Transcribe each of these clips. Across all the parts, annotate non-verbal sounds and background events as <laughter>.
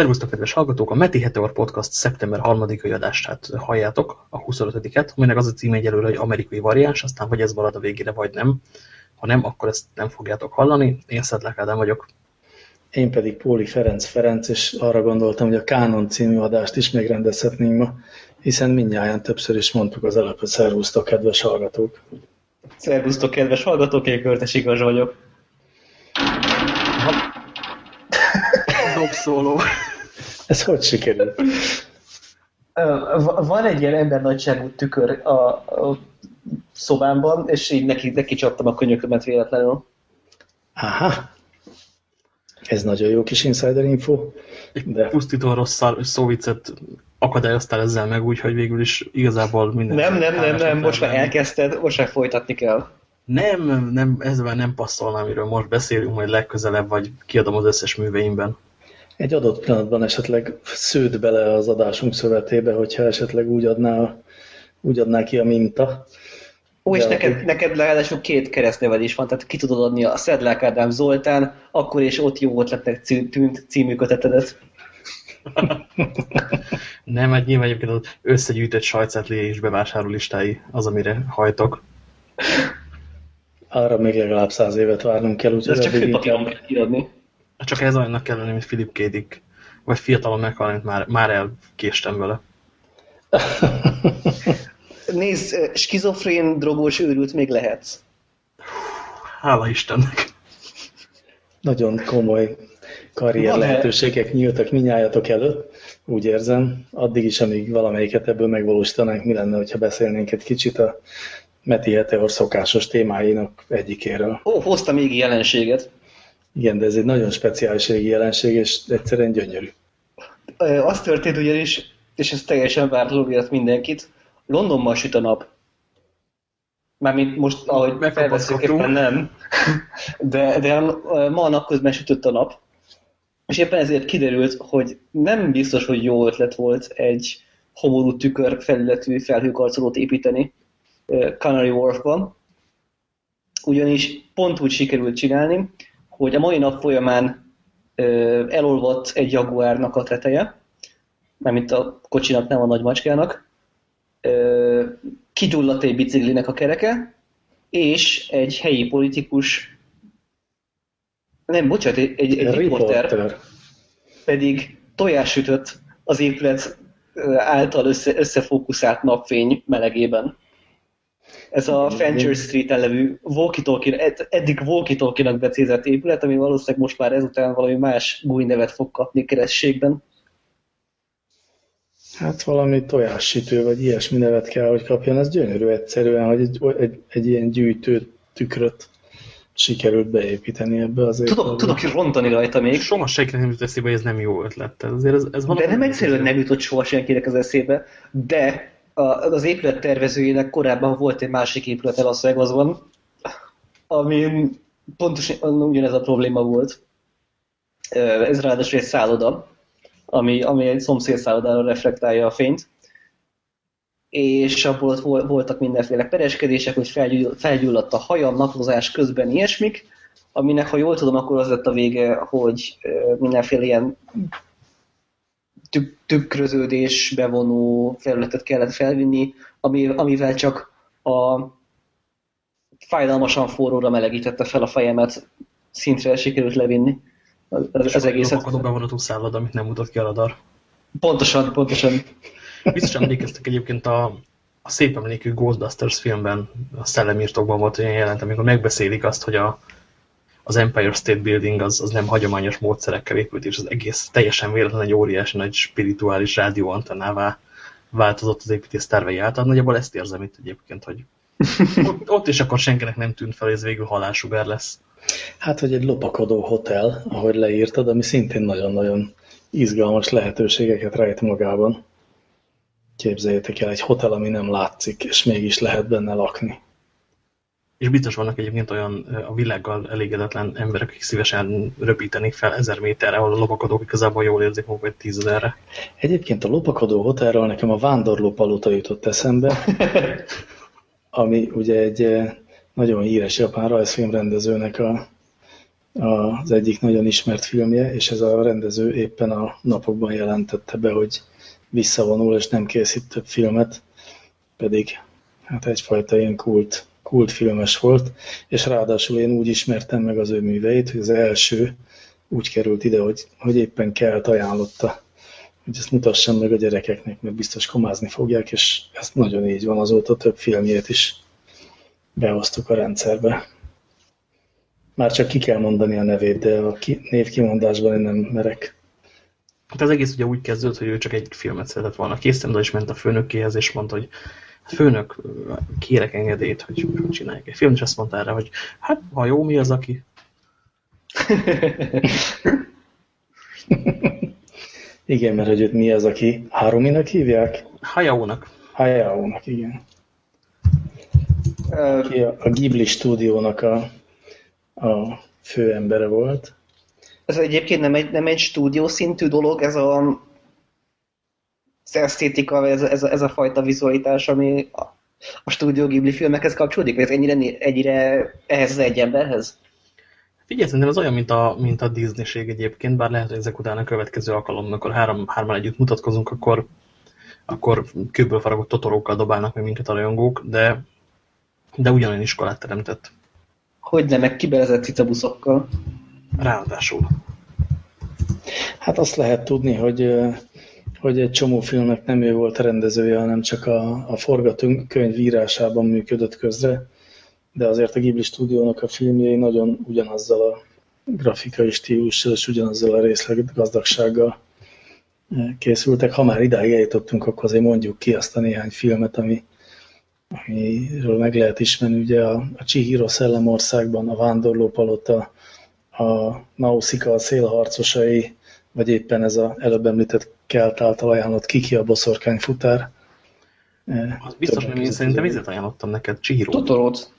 Szervusztok, kedves hallgatók! A Meti Heteor Podcast szeptember 3-ai adását halljátok, a 25-et, aminek az a cím egyelőre, hogy amerikai variáns, aztán vagy ez marad a végére, vagy nem. Ha nem, akkor ezt nem fogjátok hallani. Én Szedlák Ádám vagyok. Én pedig Póli Ferenc Ferenc, és arra gondoltam, hogy a Kánon című adást is megrendezhetnénk ma, hiszen mindnyáján többször is mondtuk az előbb, hogy szervusztok, kedves hallgatók! Szervusztok, kedves hallgatók, én Körtes Igaz vagyok. <laughs> Dobszóló. <laughs> Ez hogy sikerült? Van egy ilyen ember nagyságú tükör a, a szobámban, és így neki, neki csaptam a könyökömet véletlenül. Aha. Ez nagyon jó kis insider info. De... Pusztító rossz szóvicet akadályoztál ezzel meg, úgyhogy végül is igazából minden... Nem, nem, nem, nem, most már elkezdted, most már folytatni kell. Nem, nem, ezzel nem passzolna, amiről most beszélünk, majd legközelebb, vagy kiadom az összes műveimben egy adott pillanatban esetleg sződ bele az adásunk szövetébe, hogyha esetleg úgy adná, úgy adná ki a minta. Ó, és neked, neked, neked legalább két keresztneved is van, tehát ki tudod adni a Szedlák Ádám Zoltán, akkor és ott jó ötletnek tűnt című kötetedet. <laughs> Nem, hát nyilván egyébként az összegyűjtött sajtcetlé és bevásárlólistái az, amire hajtok. Arra még legalább száz évet várnunk kell, úgyhogy Ez csak főpapíron kell kiadni. Csak ez olyannak kell lenni, mint Philip Kédik. Vagy fiatalon meghalni, már, már elkéstem vele. <laughs> Nézd, skizofrén, drogos, őrült még lehetsz. Hála Istennek. Nagyon komoly karrier lehetőségek nyíltak minnyájatok előtt, úgy érzem. Addig is, amíg valamelyiket ebből megvalósítanánk, mi lenne, hogyha beszélnénk egy kicsit a Meti Heteor szokásos témáinak egyikéről. Ó, hoztam még jelenséget. Igen, de ez egy nagyon speciális régi jelenség, és egyszerűen gyönyörű. Az történt ugyanis, és ez teljesen váratlanul ért mindenkit, Londonban süt a nap. Mármint most, ahogy felveszünk éppen nem. De, de ma a napközben sütött a nap. És éppen ezért kiderült, hogy nem biztos, hogy jó ötlet volt egy homorú tükör felületű felhőkarcolót építeni Canary Wharfban. Ugyanis pont úgy sikerült csinálni, hogy a mai nap folyamán elolvadt egy jaguárnak a teteje, mármint a kocsinak, nem a nagy macskának, ö, kigyulladt egy biciklinek a kereke, és egy helyi politikus, nem, bocsánat, egy, egy, egy riporter pedig tojás sütött az épület által össze, összefókuszált napfény melegében. Ez a Fenchurch Street-en levő walkie eddig walkie-talkie-nak becézett épület, ami valószínűleg most már ezután valami más új nevet fog kapni kerességben. Hát valami tojássütő, vagy ilyesmi nevet kell, hogy kapjon. Ez gyönyörű egyszerűen, hogy egy, egy, egy ilyen gyűjtő tükröt sikerült beépíteni ebbe az Tudok, tudok rontani rajta még. Soha senkinek nem jut eszébe, hogy ez nem jó ötlet. Azért ez, ez de nem egyszerűen nem jutott soha senkinek az eszébe, de az épület tervezőjének korábban volt egy másik épület Las Vegasban, ami pontosan ugyanez a probléma volt. Ez ráadásul egy szálloda, ami, ami egy szomszéd szállodára reflektálja a fényt. És abból voltak mindenféle pereskedések, hogy felgyulladt a hajam, naplozás közben ilyesmik, aminek, ha jól tudom, akkor az lett a vége, hogy mindenféle ilyen tükröződés bevonó felületet kellett felvinni, ami, amivel csak a fájdalmasan forróra melegítette fel a fejemet, szintre sikerült levinni az, az, az egészet. És bevonatú szállad, amit nem mutat ki a radar. Pontosan, pontosan. Biztosan emlékeztek egyébként a, a szép emlékű Ghostbusters filmben, a szellemírtokban volt olyan jelent, amikor megbeszélik azt, hogy a, az Empire State Building az, az nem hagyományos módszerekkel épült, és az egész teljesen véletlen egy óriási nagy spirituális rádióantennává változott az építész tervei által. Nagyjából ezt érzem itt egyébként, hogy <laughs> ott, ott is akkor senkinek nem tűnt fel, hogy ez végül halálsugár lesz. Hát, hogy egy lopakodó hotel, ahogy leírtad, ami szintén nagyon-nagyon izgalmas lehetőségeket rejt magában. Képzeljétek el, egy hotel, ami nem látszik, és mégis lehet benne lakni. És biztos vannak egyébként olyan a világgal elégedetlen emberek, akik szívesen röpítenék fel ezer méterre, ahol a lopakodók igazából jól érzik magukat tízezerre. Egyébként a lopakodó hotelről nekem a vándorló palota jutott eszembe, <laughs> ami ugye egy nagyon híres japán rajzfilmrendezőnek a az egyik nagyon ismert filmje, és ez a rendező éppen a napokban jelentette be, hogy visszavonul, és nem készít több filmet, pedig hát egyfajta ilyen kult, kult filmes volt, és ráadásul én úgy ismertem meg az ő műveit, hogy az első úgy került ide, hogy, hogy éppen kell ajánlotta, hogy ezt mutassam meg a gyerekeknek, mert biztos komázni fogják, és ez nagyon így van, azóta több filmjét is behoztuk a rendszerbe. Már csak ki kell mondani a nevét, de a ki, névkimondásban én nem merek. Hát az egész ugye úgy kezdődött, hogy ő csak egy filmet szeretett volna készíteni, de is ment a főnökéhez, és mondta, hogy hát főnök, kérek engedélyt, hogy csinálják egy filmet, és azt mondta erre, hogy hát ha jó, mi az, aki? <laughs> igen, mert hogy őt mi az, aki Haruminak hívják? Hayao-nak. Hayao-nak, igen. Aki a, a Ghibli stúdiónak a, a főembere volt. Ez egyébként nem egy, nem egy stúdió szintű dolog, ez a esztétika, ez, ez, ez a fajta vizualitás, ami a, a stúdió Ghibli filmekhez kapcsolódik? Vagy ez ennyire, ennyire ehhez az egy emberhez? Figyelj, szerintem ez olyan, mint a, mint a Disney-ség egyébként, bár lehet, hogy ezek után a következő alkalom, amikor három, hárman együtt mutatkozunk, akkor, akkor kőből faragott totorókkal dobálnak meg minket a rajongók, de, de ugyanolyan iskolát teremtett. Hogy nem, meg kibelezett cicabuszokkal. Ráadásul. Hát azt lehet tudni, hogy, hogy egy csomó filmnek nem ő volt a rendezője, hanem csak a, a forgatókönyv írásában működött közre de azért a Ghibli stúdiónak a filmjei nagyon ugyanazzal a grafikai stílussal és ugyanazzal a részleg gazdagsággal eh, készültek. Ha már idáig eljutottunk, akkor azért mondjuk ki azt a néhány filmet, ami, amiről meg lehet ismerni. Ugye a, a Chihiro Szellemországban, a Vándorló Palota, a Nausicaa a szélharcosai, vagy éppen ez az előbb említett Kelt által ajánlott Kiki a boszorkányfutár. Eh, az biztos, hogy én szerintem vizet ajánlottam neked, Chihiro. Totorót.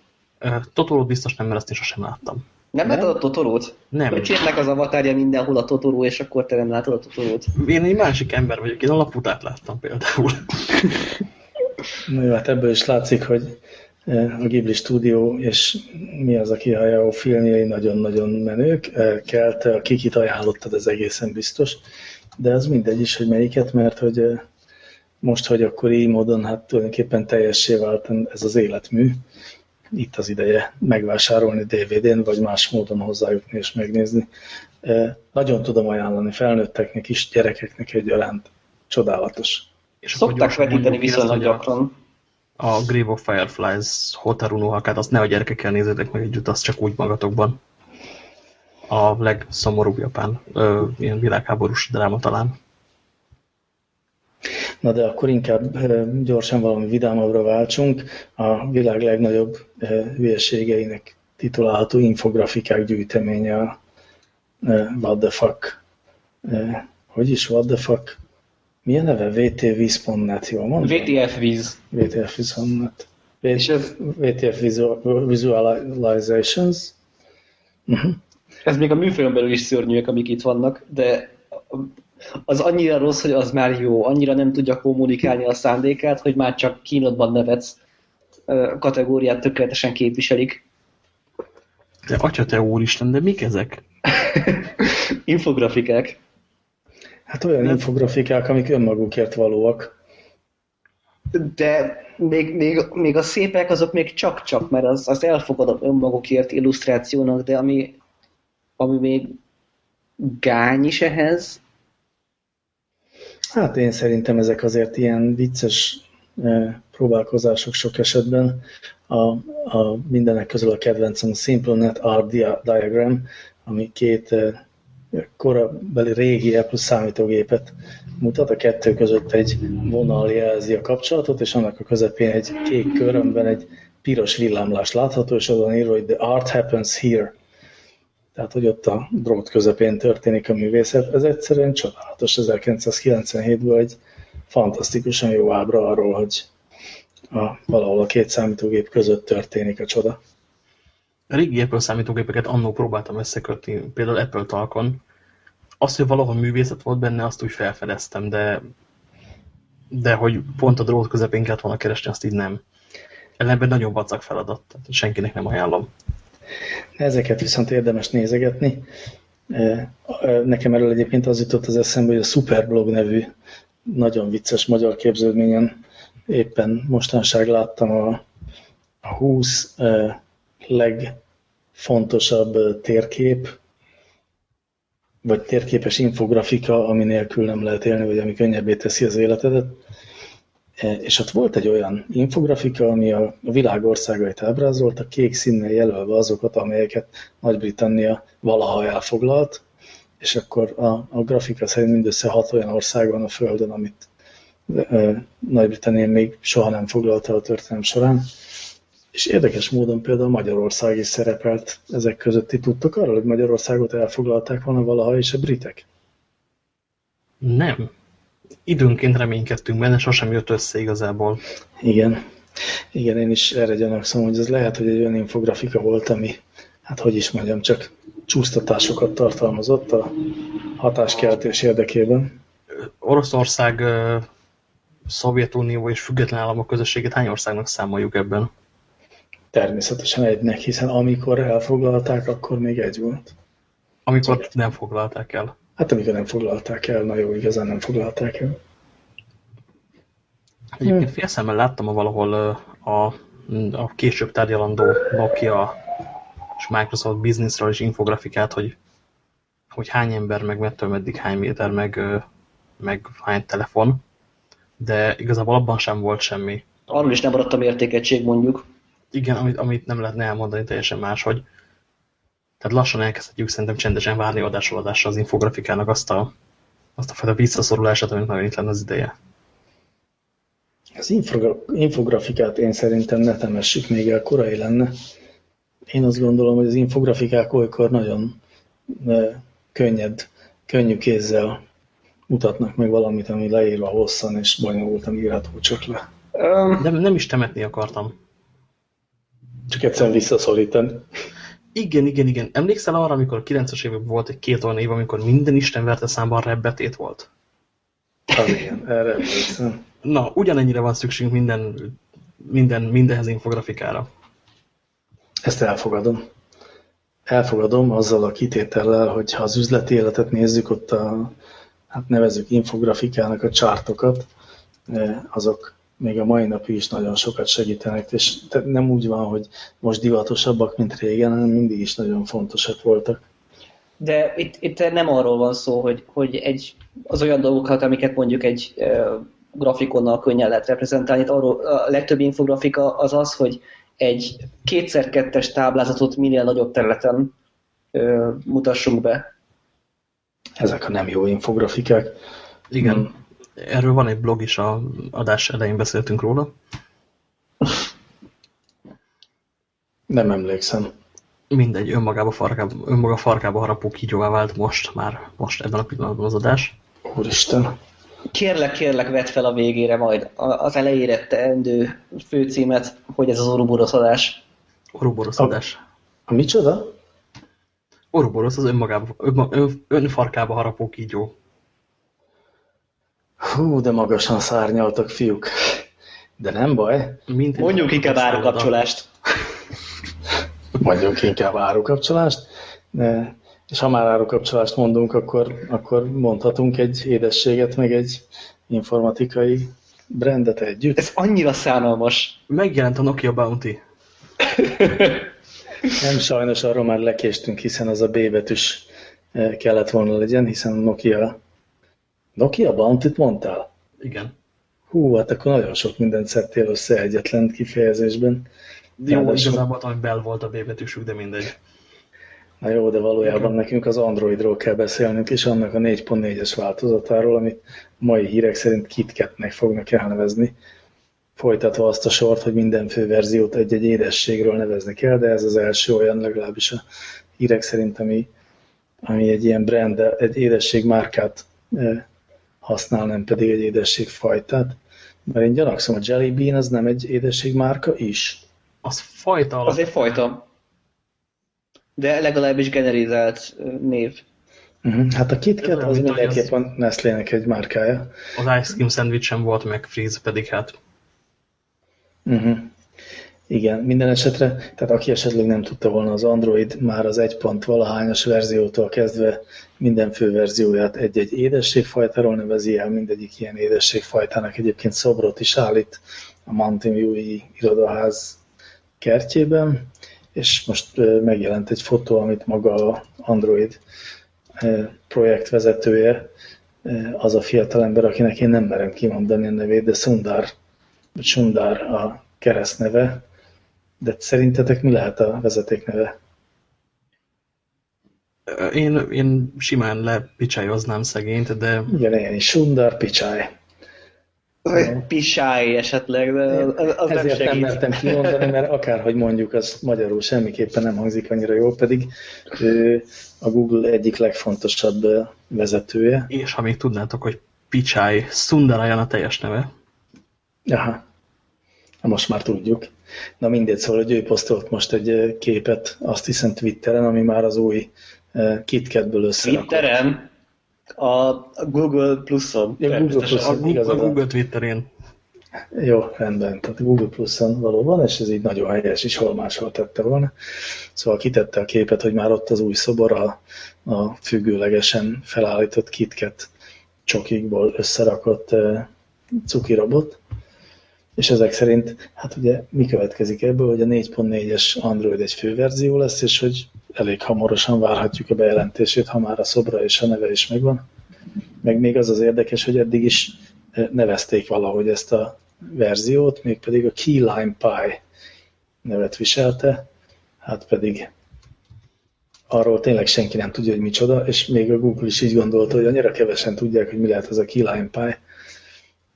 Totorót biztos nem, mert azt én sosem láttam. Nem látod a Totorót? Nem. Öcsétnek az avatárja mindenhol a Totoró, és akkor te nem látod a Totorót. Én egy másik ember vagyok, én a laputát láttam például. Na jó, hát ebből is látszik, hogy a Ghibli stúdió, és mi az, aki Hayao filmjei nagyon-nagyon menők. Kelte, a kikit ajánlottad, ez egészen biztos. De az mindegy is, hogy melyiket, mert hogy most, hogy akkor így módon, hát tulajdonképpen teljessé vált ez az életmű, itt az ideje megvásárolni DVD-n, vagy más módon hozzájutni és megnézni. Nagyon tudom ajánlani felnőtteknek is, gyerekeknek egyaránt. Csodálatos. És Szokták vetíteni viszonylag gyakran. A Grave of Fireflies Hotaru no Hakát, azt ne a gyerekekkel nézzétek meg együtt, azt csak úgy magatokban. A legszomorúbb japán, ö, ilyen világháborús dráma talán. Na de akkor inkább gyorsan valami vidámabbra váltsunk. A világ legnagyobb hülyeségeinek titulálható infografikák gyűjteménye a What the fuck. Hogy is What the fuck? Mi a neve? VTViz.net, jól mondom? VTFviz. VTFviz.net. VTF Visualizations. Uh -huh. Ez még a műfajon belül is szörnyűek, amik itt vannak, de az annyira rossz, hogy az már jó, annyira nem tudja kommunikálni a szándékát, hogy már csak kínodban nevetsz kategóriát tökéletesen képviselik. De atya te úristen, de mik ezek? <laughs> Infografikák. Hát olyan nem. infografikák, amik önmagukért valóak. De még, még, még a szépek azok még csak-csak, mert az, az elfogadom önmagukért illusztrációnak, de ami, ami még gány is ehhez, Hát én szerintem ezek azért ilyen vicces e, próbálkozások sok esetben. A, a mindenek közül a kedvencem a SimpleNet Art Diagram, ami két e, korabeli régi Apple számítógépet mutat, a kettő között egy vonal jelzi a kapcsolatot, és annak a közepén egy kék kör, amiben egy piros villámlás látható, és azon írva, hogy the art happens here. Tehát, hogy ott a drót közepén történik a művészet. Ez egyszerűen csodálatos. 1997-ből egy fantasztikusan jó ábra arról, hogy a, valahol a két számítógép között történik a csoda. Régi Apple számítógépeket annó próbáltam összekötni, például Apple talkon. Azt, hogy valahol művészet volt benne, azt úgy felfedeztem, de, de hogy pont a drót közepén kellett volna keresni, azt így nem. Ellenben nagyon vacak feladat, tehát senkinek nem ajánlom. Ezeket viszont érdemes nézegetni. Nekem erről egyébként az jutott az eszembe, hogy a Superblog nevű nagyon vicces magyar képződményen éppen mostanság láttam a 20 legfontosabb térkép, vagy térképes infografika, ami nélkül nem lehet élni, vagy ami könnyebbé teszi az életedet. E, és ott volt egy olyan infografika, ami a világ országait ábrázolta, kék színnel jelölve azokat, amelyeket Nagy-Britannia valaha elfoglalt, és akkor a, a grafika szerint mindössze hat olyan ország van a Földön, amit Nagy-Britannia még soha nem foglalta a történelem során. És érdekes módon például Magyarország is szerepelt ezek között. Ti tudtok arról, hogy Magyarországot elfoglalták volna valaha, és a britek? Nem. Időnként reménykedtünk benne, sosem jött össze igazából. Igen. Igen, én is erre gyanakszom, hogy ez lehet, hogy egy olyan infografika volt, ami, hát hogy is mondjam, csak csúsztatásokat tartalmazott a hatáskeltés érdekében. Oroszország, Szovjetunió és független államok közösségét hány országnak számoljuk ebben? Természetesen egynek, hiszen amikor elfoglalták, akkor még egy volt. Amikor Csak nem foglalták el. Hát amikor nem foglalták el, na jó, igazán nem foglalták el. Egyébként hmm. félszemmel láttam a valahol a, a később tárgyalandó Nokia és Microsoft Businessről is infografikát, hogy, hogy hány ember, meg mettől meddig hány méter, meg, meg hány telefon, de igazából abban sem volt semmi. Arról is nem maradt a mértékegység mondjuk igen, amit, amit nem lehetne elmondani teljesen máshogy. Tehát lassan elkezdhetjük szerintem csendesen várni adásról adásra az infografikának azt a, azt a fajta visszaszorulását, amit nagyon itt lenne az ideje. Az infografikát én szerintem ne temessük még el, korai lenne. Én azt gondolom, hogy az infografikák olykor nagyon könnyed, könnyű kézzel mutatnak meg valamit, ami leírva hosszan és bonyolultan írható csak le. De nem is temetni akartam. Csak egyszerűen visszaszorítani. Igen, igen, igen. Emlékszel arra, amikor a 90-es években volt egy két olyan év, amikor minden Isten verte számban rebbetét volt? Az igen, erre emlékszem. Na, ugyanennyire van szükségünk minden, minden, mindenhez infografikára. Ezt elfogadom. Elfogadom azzal a kitétellel, hogy ha az üzleti életet nézzük, ott a, hát nevezük infografikának a csártokat, eh, azok még a mai napig is nagyon sokat segítenek, és nem úgy van, hogy most divatosabbak, mint régen, hanem mindig is nagyon fontosak voltak. De itt, itt nem arról van szó, hogy, hogy egy, az olyan dolgokat, amiket mondjuk egy e, grafikonnal könnyen lehet reprezentálni, itt arról a legtöbb infografika az az, hogy egy kétszer-kettes táblázatot minél nagyobb területen e, mutassunk be. Ezek a nem jó infografikák. Igen. Hmm Erről van egy blog is, a adás elején beszéltünk róla. Nem emlékszem. Mindegy, önmagába farkába, önmaga farkába harapó kígyóvá vált most, már most ebben a pillanatban az adás. Úristen. Kérlek, kérlek, vedd fel a végére majd az elejére teendő főcímet, hogy ez az Ouroboros adás. Ouroboros adás. A, a micsoda? Ouroboros az önmagába, ön, önfarkába harapó kígyó. Hú, de magasan szárnyaltak, fiúk. De nem baj. Mint Mondjuk inkább árukapcsolást. Mondjuk inkább árukapcsolást. De, és ha már árukapcsolást mondunk, akkor, akkor mondhatunk egy édességet, meg egy informatikai brandet együtt. Ez annyira szánalmas. Megjelent a Nokia Bounty. <laughs> Nem sajnos, arról már lekéstünk, hiszen az a B betűs eh, kellett volna legyen, hiszen Nokia Nokia Bounty-t mondtál? Igen. Hú, hát akkor nagyon sok mindent szedtél össze egyetlen kifejezésben. Jó, Ráadásul... igazából hogy Bell volt a B de mindegy. Na jó, de valójában Igen. nekünk az Androidról kell beszélnünk, és annak a 4.4-es változatáról, amit mai hírek szerint KitKatnek fognak elnevezni. Folytatva azt a sort, hogy minden fő verziót egy-egy édességről nevezni kell, de ez az első olyan legalábbis a hírek szerint, ami, ami egy ilyen brand, egy édesség márkát eh, használ, nem pedig egy édességfajtát. Mert én gyanakszom, a Jelly Bean az nem egy édességmárka is. Az fajta alap. Az egy fajta. De legalábbis generizált név. Uh -huh. Hát a KitKat az mindenképpen Nestlé-nek egy márkája. Az Ice Cream Sandwich sem volt meg Freeze, pedig hát. Uh -huh. Igen, minden esetre, tehát aki esetleg nem tudta volna, az Android már az egy pont valahányas verziótól kezdve minden fő verzióját egy-egy édességfajtáról nevezi el, mindegyik ilyen édességfajtának egyébként szobrot is állít a Mountain irodaház kertjében, és most megjelent egy fotó, amit maga a Android projektvezetője, az a fiatalember, akinek én nem merem kimondani a nevét, de Sundar, Sundar a keresztneve, de szerintetek mi lehet a vezetékneve? Én, én simán lepicsájoznám szegényt, de... Igen, én is. Sundar Picsai. Pisály esetleg, de az Ezért nem, nem mertem kimondani, mert akárhogy mondjuk, az magyarul semmiképpen nem hangzik annyira jól, pedig ő a Google egyik legfontosabb vezetője. És ha még tudnátok, hogy Pichai Sundarajan a teljes neve. Aha. Most már tudjuk. Na mindegy, szóval, hogy ő posztolt most egy képet, azt hiszem Twitteren, ami már az új KitKatből összerakott. Twitteren? A Google Pluson. Ja, Google Pluson, a, a Google Twitterén. Jó, rendben. Tehát Google Plus-on valóban, és ez így nagyon helyes is, hol máshol tette volna. Szóval kitette a képet, hogy már ott az új szobor a, a függőlegesen felállított KitKat csokikból összerakott uh, cukirobot. És ezek szerint, hát ugye mi következik ebből, hogy a 4.4-es Android egy főverzió lesz, és hogy elég hamarosan várhatjuk a bejelentését, ha már a szobra és a neve is megvan. Meg még az az érdekes, hogy eddig is nevezték valahogy ezt a verziót, mégpedig a Key Lime Pie nevet viselte, hát pedig arról tényleg senki nem tudja, hogy micsoda, és még a Google is így gondolta, hogy annyira kevesen tudják, hogy mi lehet ez a Key Lime Pie.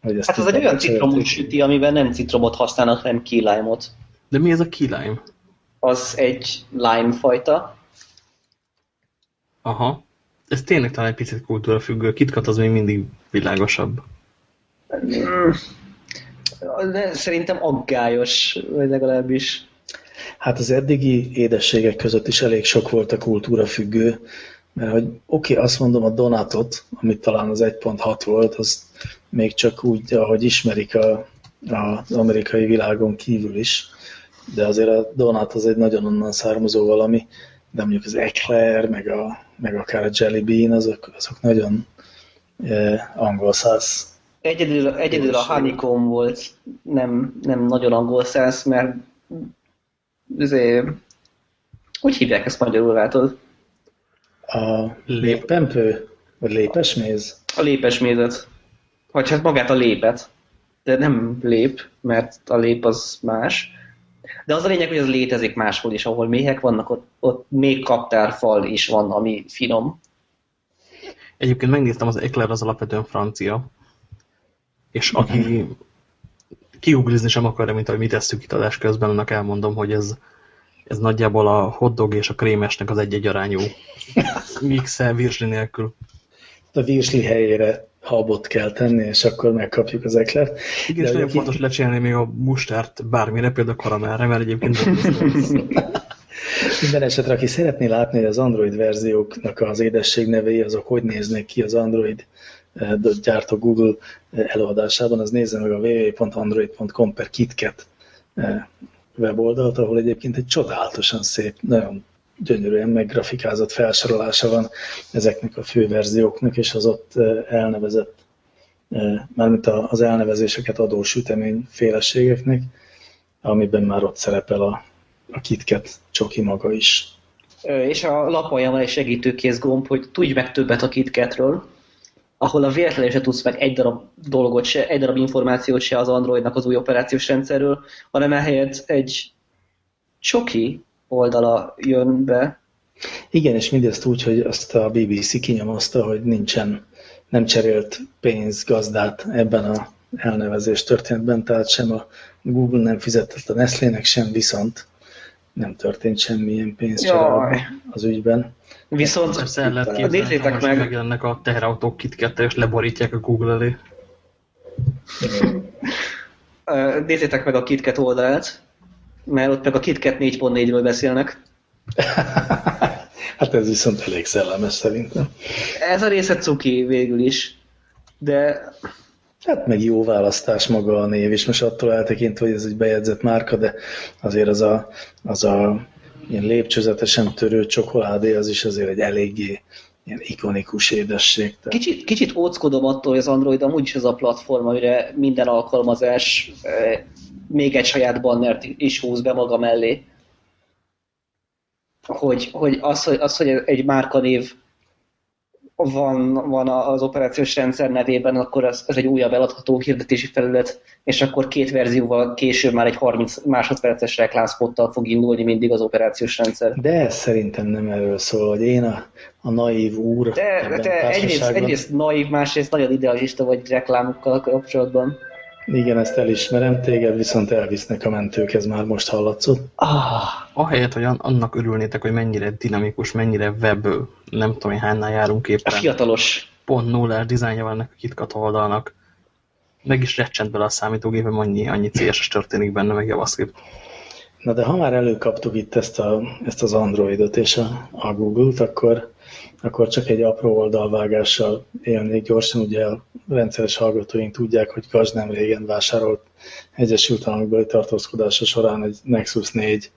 Hogy ezt hát ez egy olyan citromos süti, amiben nem citromot használnak, hanem key lime-ot. De mi ez a key lime? Az egy lime fajta. Aha. Ez tényleg talán egy picit kultúrafüggő. KitKat az még mindig világosabb. De szerintem aggályos, vagy legalábbis. Hát az eddigi édességek között is elég sok volt a kultúra függő, mert hogy oké, okay, azt mondom a Donatot, amit talán az 1.6 volt, az még csak úgy, ahogy ismerik a, a, az amerikai világon kívül is, de azért a Donut az egy nagyon onnan származó valami, de mondjuk az Eclair, meg, a, meg akár a Jelly Bean, azok, azok nagyon eh, angol száz Egyedül, egyedül a Honeycomb volt nem, nem nagyon angol száz, mert azért, hogy hívják ezt magyarul, látod? A lépempő? Vagy lépesméz? A lépesmézet. Vagy hát magát a lépet. De nem lép, mert a lép az más. De az a lényeg, hogy az létezik máshol is, ahol méhek vannak, ott, ott még kaptárfal is van, ami finom. Egyébként megnéztem, az Eclair az alapvetően francia és aki kiuglizni sem akarja, mint ahogy mi tesszük itt adás közben, annak elmondom, hogy ez, ez nagyjából a hotdog és a krémesnek az egy-egy arányú mixe virsli nélkül. A virsli helyére habot kell tenni, és akkor megkapjuk az eklert. Igen, és nagyon fontos lecsinálni még a mustárt bármire, például karamellre, mert egyébként <laughs> Minden esetre, aki szeretné látni, hogy az Android verzióknak az édesség nevei, azok hogy néznek ki az Android gyártó Google előadásában, az nézze meg a www.android.com per KitKat eh, weboldalt, ahol egyébként egy csodálatosan szép, nagyon gyönyörűen meggrafikázott felsorolása van ezeknek a fő verzióknak, és az ott eh, elnevezett, eh, mármint az elnevezéseket adó sütemény féleségeknek, amiben már ott szerepel a, a KitKat csoki maga is. És a lapon van egy segítőkész gomb, hogy tudj meg többet a KitKatről, ahol a véletlenül se tudsz meg egy darab dolgot se, egy darab információt se az Androidnak az új operációs rendszerről, hanem ehelyett egy csoki oldala jön be. Igen, és mindezt úgy, hogy azt a BBC kinyomozta, hogy nincsen, nem cserélt pénzgazdát ebben a elnevezés történetben, tehát sem a Google nem fizetett a Nestlé-nek, sem viszont nem történt semmilyen pénzcsere az ügyben. Viszont Persze el lehet képzelni, nézzétek meg. megjelennek a teherautók kitkette, és leborítják a Google elé. <laughs> nézzétek meg a KitKat oldalát, mert ott meg a KitKat 4.4-ről beszélnek. <laughs> hát ez viszont elég szellemes szerintem. Ez a része cuki végül is, de Hát meg jó választás maga a név is, most attól eltekintve, hogy ez egy bejegyzett márka, de azért az a, az a ilyen lépcsőzetesen törő csokoládé, az is azért egy eléggé ilyen ikonikus édesség. Tehát. Kicsit, kicsit óckodom attól, hogy az Android amúgy is az a platform, amire minden alkalmazás e, még egy saját bannert is húz be maga mellé. Hogy, hogy, az, hogy az, hogy egy márkanév van, van az operációs rendszer nevében, akkor ez, ez egy újabb eladható hirdetési felület, és akkor két verzióval később már egy 30 másodperces reklámspottal fog indulni mindig az operációs rendszer. De ez szerintem nem erről szól, hogy én a, a naív úr De, de egyrészt, egyrészt naív, másrészt nagyon idealista vagy reklámokkal kapcsolatban. Igen, ezt elismerem, téged viszont elvisznek a mentők, ez már most hallatszott. Ah. Ahelyett, hogy annak örülnétek, hogy mennyire dinamikus, mennyire web, nem tudom, hogy hánynál járunk éppen. A fiatalos. Pont nullás dizájnja van ennek a KitKat oldalnak. Meg is recsent bele a számítógépem, annyi, annyi CSS történik benne, meg JavaScript. Na de ha már előkaptuk itt ezt, a, ezt az Androidot és a, a Google-t, akkor akkor csak egy apró oldalvágással élnék gyorsan. Ugye a rendszeres hallgatóink tudják, hogy Gaz nem régen vásárolt Egyesült Államokbeli tartózkodása során egy Nexus 4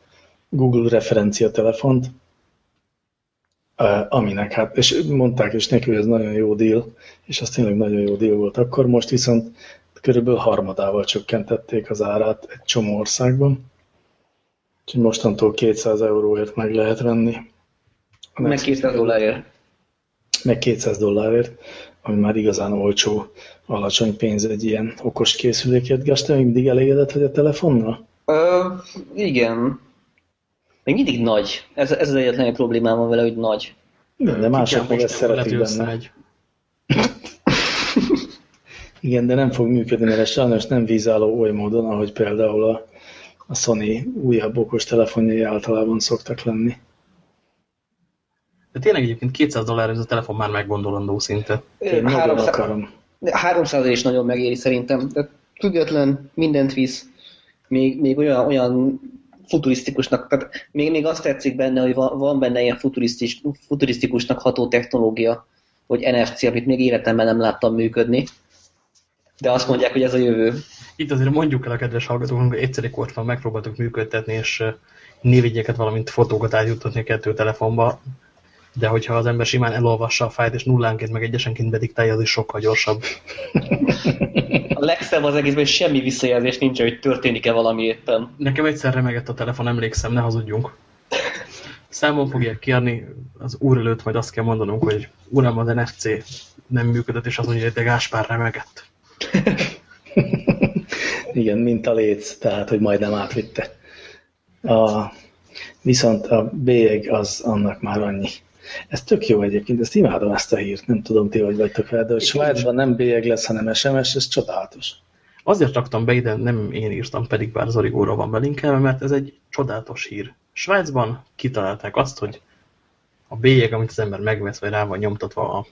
Google referencia telefont, aminek hát, és mondták is neki, hogy ez nagyon jó deal, és az tényleg nagyon jó deal volt akkor, most viszont körülbelül harmadával csökkentették az árát egy csomó országban, úgyhogy mostantól 200 euróért meg lehet venni. Meg 200 dollárért meg 200 dollárért, ami már igazán olcsó, alacsony pénz egy ilyen okos készülékért. Te még mindig elégedett vagy a telefonnal? Ö, igen. Még mindig nagy. Ez, ez az egyetlen problémám van vele, hogy nagy. Igen, de mások meg ezt szeretik benne. <laughs> Igen, de nem fog működni, mert ez sajnos nem vízálló oly módon, ahogy például a, a Sony újabb okos telefonjai általában szoktak lenni. De tényleg egyébként 200 dollár ez a telefon már meggondolandó szinte. Én 300, akarom. 300 is nagyon megéri szerintem. De független, mindent visz. Még, még olyan, olyan futurisztikusnak, tehát még, még azt tetszik benne, hogy van, van benne ilyen futurisztikus, futurisztikusnak ható technológia, hogy NFC, amit még életemben nem láttam működni. De azt mondják, hogy ez a jövő. Itt azért mondjuk el a kedves hallgatóknak, hogy egyszerű kortban megpróbáltuk működtetni, és névjegyeket, valamint fotókat átjuttatni a kettő telefonba de hogyha az ember simán elolvassa a fájt, és nullánként meg egyesenként bediktálja, az is sokkal gyorsabb. A legszebb az egészben, hogy semmi visszajelzés nincs, hogy történik-e valami éppen. Nekem egyszer remegett a telefon, emlékszem, ne hazudjunk. Számon fogják kérni, az úr előtt majd azt kell mondanunk, hogy uram, az NFC nem működött, és az mondja, hogy de Gáspár remegett. <laughs> Igen, mint a léc, tehát, hogy majdnem átvitte. A, viszont a bélyeg az annak már annyi. Ez tök jó egyébként, ezt imádom ezt a hírt, nem tudom ti, hogy vagytok vele, de hogy Svájcban nem bélyeg lesz, hanem SMS, ez csodálatos. Azért raktam be ide, nem én írtam, pedig bár Zorigóra van belinkelve, mert ez egy csodálatos hír. Svájcban kitalálták azt, hogy a bélyeg, amit az ember megvesz, vagy rá van nyomtatva a,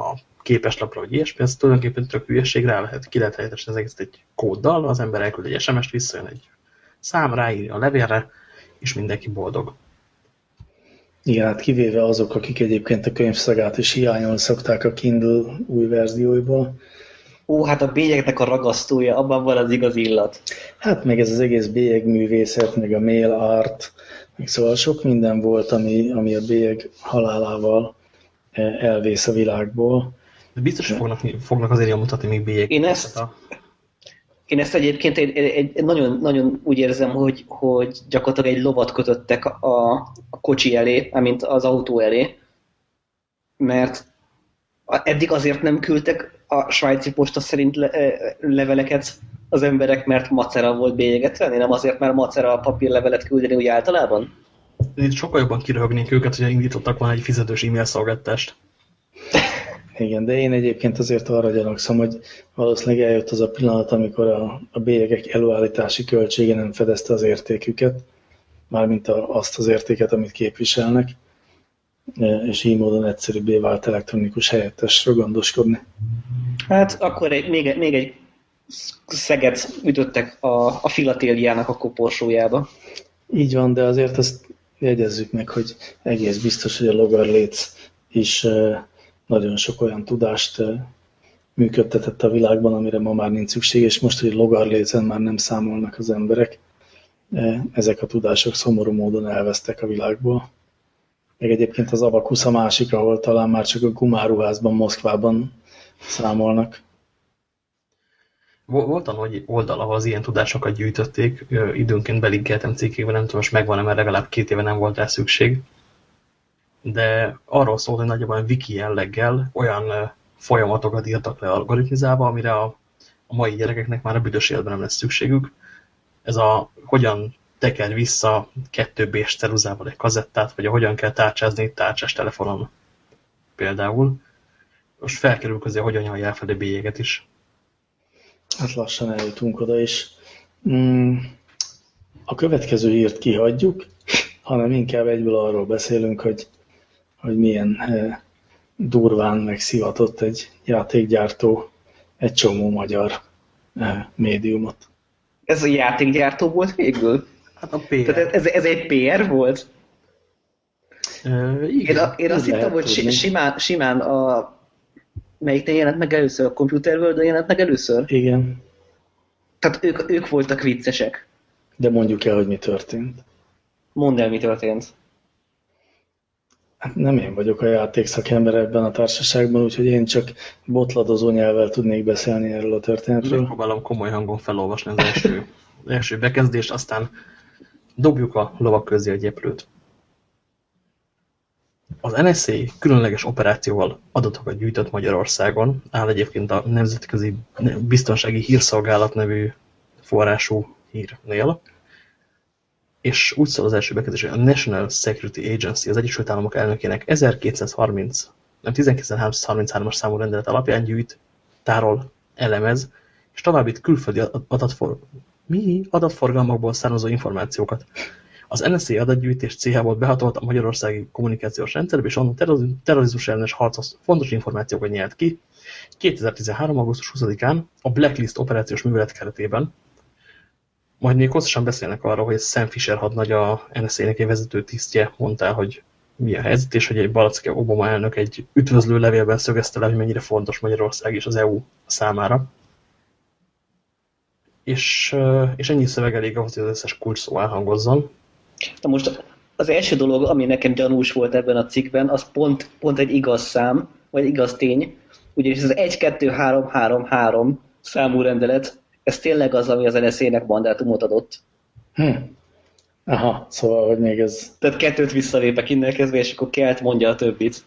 a képeslapra, vagy ilyesmi, ez tulajdonképpen tök hülyeség, rá lehet, ki lehet helyettesni az egész egy kóddal, az ember elküld egy SMS-t, visszajön egy szám, ráírja a levélre, és mindenki boldog. Igen, hát kivéve azok, akik egyébként a könyvszagát is hiányolni szokták a Kindle új verzióiból. Ó, hát a bélyegnek a ragasztója, abban van az igaz illat. Hát meg ez az egész bélyegművészet, meg a mail art, meg szóval sok minden volt, ami, ami a bélyeg halálával e, elvész a világból. De biztos, hogy fognak, fognak azért mutatni még bélyeg. Én ezt, a... Én ezt egyébként egy, egy, nagyon, nagyon úgy érzem, hogy, hogy gyakorlatilag egy lovat kötöttek a, a kocsi elé, amint az autó elé, mert eddig azért nem küldtek a svájci posta szerint le, leveleket az emberek, mert macera volt bélyeget venni, nem azért, mert macera a papírlevelet küldeni úgy általában? Én sokkal jobban kiröhögnék őket, hogy indítottak volna egy fizetős e-mail szolgáltást. Igen, de én egyébként azért arra gyanakszom, hogy valószínűleg eljött az a pillanat, amikor a, a bélyegek előállítási költsége nem fedezte az értéküket, mármint a, azt az értéket, amit képviselnek, e, és így módon egyszerűbbé vált elektronikus helyettesről gondoskodni. Hát akkor egy, még, még egy szeget ütöttek a, a filatéliának a koporsójába. Így van, de azért azt jegyezzük meg, hogy egész biztos, hogy a Logar Léc is e, nagyon sok olyan tudást működtetett a világban, amire ma már nincs szükség, és most, hogy logarlézen már nem számolnak az emberek, ezek a tudások szomorú módon elvesztek a világból. Meg egyébként az Abakusz a másik, ahol talán már csak a gumáruházban, Moszkvában számolnak. Volt hogy oldal, ahol az ilyen tudásokat gyűjtötték, időnként belinkeltem cikkékben, nem tudom, most megvan-e, mert legalább két éve nem volt rá szükség. De arról szólt, hogy nagyjából wiki jelleggel olyan folyamatokat írtak le algoritmizálva, amire a, a mai gyerekeknek már a büdös életben nem lesz szükségük. Ez a hogyan teker vissza kettő b ceruzával egy kazettát, vagy a hogyan kell tárcsázni tárcsás telefonon például. Most felkerül közé, hogyan nyalja fel a bélyéget is. Hát lassan eljutunk oda is. Mm, a következő hírt kihagyjuk, hanem inkább egyből arról beszélünk, hogy, hogy milyen durván megszivatott egy játékgyártó egy csomó magyar médiumot. Ez a játékgyártó volt végül? Hát a PR. Tehát ez, ez egy PR volt? Uh, igen, én, én azt hittem, hogy tudni. simán, simán a melyik jelent meg először? A Computer world jelent meg először? Igen. Tehát ők, ők voltak viccesek. De mondjuk el, hogy mi történt. Mondd el, mi történt. Hát nem én vagyok a játékszakember ebben a társaságban, úgyhogy én csak botladozó nyelvvel tudnék beszélni erről a történetről. Megpróbálom komoly hangon felolvasni az első, első bekezdést, aztán dobjuk a lovak közé a gyeplőt. Az NSA különleges operációval adatokat gyűjtött Magyarországon, áll egyébként a Nemzetközi Biztonsági Hírszolgálat nevű forrású hírnél, és úgy szól az első bekezdés, hogy a National Security Agency, az Egyesült Államok elnökének 1230, nem 1933-as számú rendelet alapján gyűjt, tárol, elemez, és továbbít külföldi adatfor mi adatforgalmakból származó információkat. Az NSA adatgyűjtés céljából behatolt a magyarországi kommunikációs rendszerbe, és onnan terrorizmus ellenes harcos fontos információkat nyert ki. 2013. augusztus 20-án a Blacklist operációs művelet keretében, majd még hosszasan beszélnek arról, hogy Sam Fisher hadnagy a NSA-nek egy vezető tisztje mondta hogy mi a helyzet, és hogy egy Balacke Obama elnök egy üdvözlő levélben szögezte le, hogy mennyire fontos Magyarország és az EU számára. És, és ennyi szöveg elég ahhoz, hogy az összes kulcs szó elhangozzon. Na most az első dolog, ami nekem gyanús volt ebben a cikkben, az pont, pont egy igaz szám, vagy igaz tény, ugyanis ez 1-2-3-3-3 számú rendelet, ez tényleg az, ami az NSZ-nek mandátumot adott. Hm. Aha, szóval, hogy még ez... Tehát kettőt visszalépek innen kezdve, és akkor kelt mondja a többit.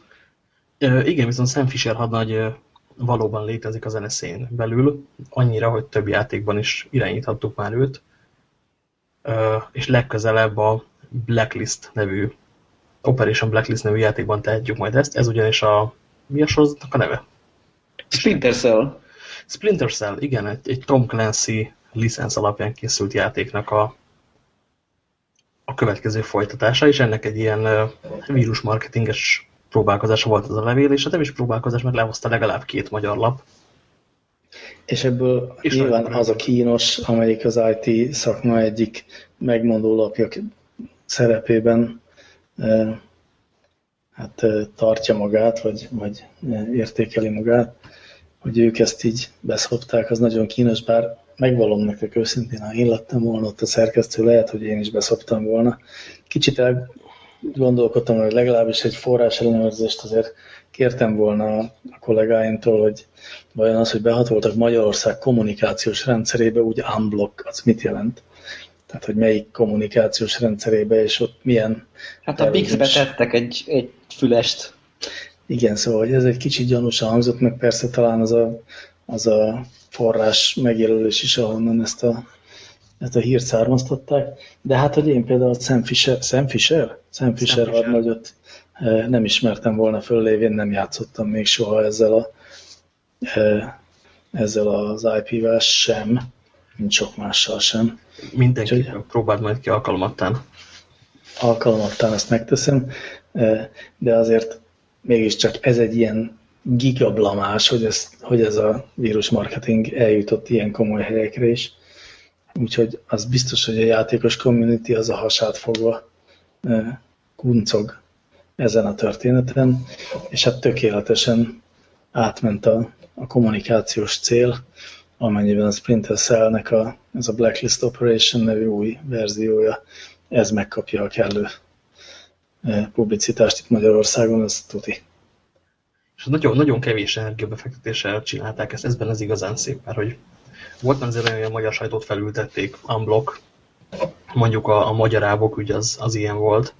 Ö, igen, viszont Sam Fisher hadnagy valóban létezik az nsz belül, annyira, hogy több játékban is irányíthattuk már őt, ö, és legközelebb a Blacklist nevű, Operation Blacklist nevű játékban tehetjük majd ezt, ez ugyanis a, mi a sorozatnak a neve? Splinter Cell. Splinter Cell, igen, egy, egy Tom Clancy licensz alapján készült játéknak a, a következő folytatása, és ennek egy ilyen uh, vírusmarketinges próbálkozása volt az a levél, és hát nem is próbálkozás, mert lehozta legalább két magyar lap. És ebből és nyilván az a kínos, amelyik az IT szakma egyik megmondó lapja szerepében hát tartja magát, vagy, vagy értékeli magát, hogy ők ezt így beszopták, az nagyon kínos, bár megvalom nektek őszintén, ha én lettem volna ott a szerkesztő, lehet, hogy én is beszoptam volna. Kicsit gondolkodtam, hogy legalábbis egy forrás ellenőrzést azért kértem volna a kollégáimtól, hogy vajon az, hogy behatoltak Magyarország kommunikációs rendszerébe, úgy unblock, az mit jelent? Tehát, hogy melyik kommunikációs rendszerébe, és ott milyen... Hát a Bix-be tettek egy, egy fülest. Igen, szóval hogy ez egy kicsit gyanúsan hangzott, meg persze talán az a, az a forrás megjelölés is, ahonnan ezt a, ezt a hírt származtatták. De hát, hogy én például Sam Fisher, Sam Fisher? Sam Fisher, Sam hadnagyot eh, nem ismertem volna föl, lévén nem játszottam még soha ezzel a eh, ezzel az IP-vel sem, mint sok mással sem. Mindenki Úgyhogy, próbáld majd ki alkalomattán. Alkalomattán ezt megteszem, eh, de azért mégiscsak ez egy ilyen gigablamás, hogy ez, hogy ez a vírusmarketing eljutott ilyen komoly helyekre is. Úgyhogy az biztos, hogy a játékos community az a hasát fogva kuncog ezen a történeten, és hát tökéletesen átment a a kommunikációs cél, amennyiben a Splinter Cell-nek a, ez a Blacklist Operation nevű új verziója, ez megkapja a kellő publicitást itt Magyarországon, ez tuti. És nagyon, nagyon kevés energiabefektetéssel csinálták ezt, ezben az igazán szép, mert hogy volt már azért olyan magyar sajtót felültették, unblock, mondjuk a, a magyarábok ügy az, az ilyen volt,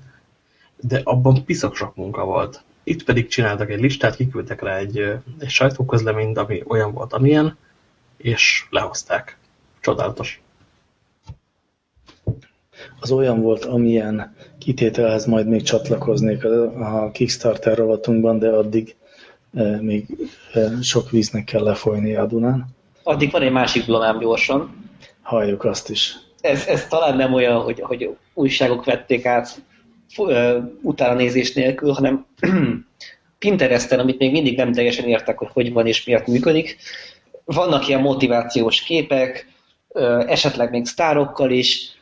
de abban piszak sok munka volt. Itt pedig csináltak egy listát, kiküldtek rá egy, egy sajtóközleményt, ami olyan volt, amilyen, és lehozták. Csodálatos. Az olyan volt, amilyen kitételhez majd még csatlakoznék a Kickstarter rovatunkban, de addig e, még e, sok víznek kell lefolyni a Dunán. Addig van egy másik blomám gyorsan. Halljuk azt is. Ez, ez talán nem olyan, hogy, hogy újságok vették át utána nézés nélkül, hanem <clears throat> Pinteresten, amit még mindig nem teljesen értek, hogy hogy van és miért működik. Vannak ilyen motivációs képek, esetleg még sztárokkal is,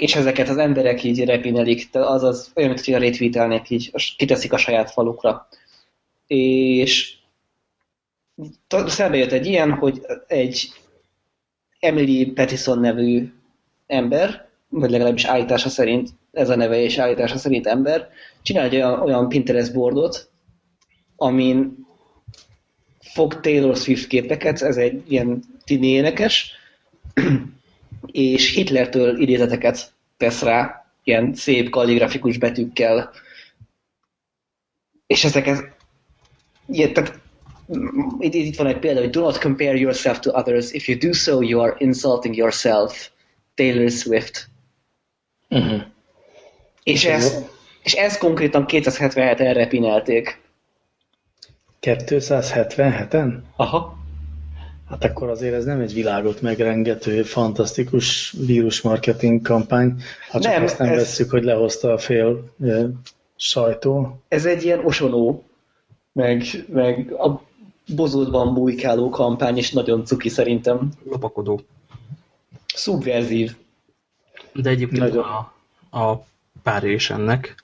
és ezeket az emberek így repinelik, azaz olyan, mint hogy a rétvítelnek így kiteszik a saját falukra. És szembe jött egy ilyen, hogy egy Emily Pettison nevű ember, vagy legalábbis állítása szerint, ez a neve és állítása szerint ember, csinál egy olyan, olyan Pinterest boardot, amin fog Taylor Swift képeket, ez egy ilyen tini énekes, és Hitlertől idézeteket tesz rá, ilyen szép kalligrafikus betűkkel. És ezeket, ilyen, tehát itt, itt van egy példa, hogy do not compare yourself to others. If you do so, you are insulting yourself. Taylor Swift. Uh-huh. És, ez, és ez konkrétan 277 erre pinelték. 277-en? Aha. Hát akkor azért ez nem egy világot megrengető, fantasztikus vírusmarketing kampány, ha csak nem, azt nem ez... vesszük, hogy lehozta a fél e, sajtó. Ez egy ilyen osonó, meg, meg a bozótban bujkáló kampány, és nagyon cuki szerintem. Lopakodó. Szubverzív. De egyébként nagyon. a, a pár is ennek,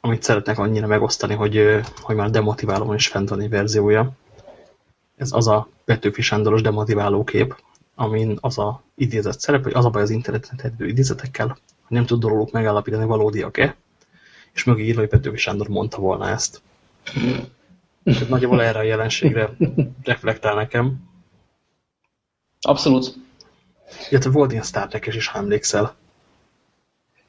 amit szeretnek annyira megosztani, hogy, hogy már demotiváló és fentani verziója. Ez az a Petőfi Sándoros demotiváló kép, amin az a idézet szerep, hogy az a baj az interneten tevő idézetekkel, hogy nem tud dolgok megállapítani valódiak-e, és mögé írva, hogy Petőfi Sándor mondta volna ezt. Tehát nagyjából erre a jelenségre reflektál nekem. Abszolút. Illetve volt ilyen Star Trek-es is, ha emlékszel.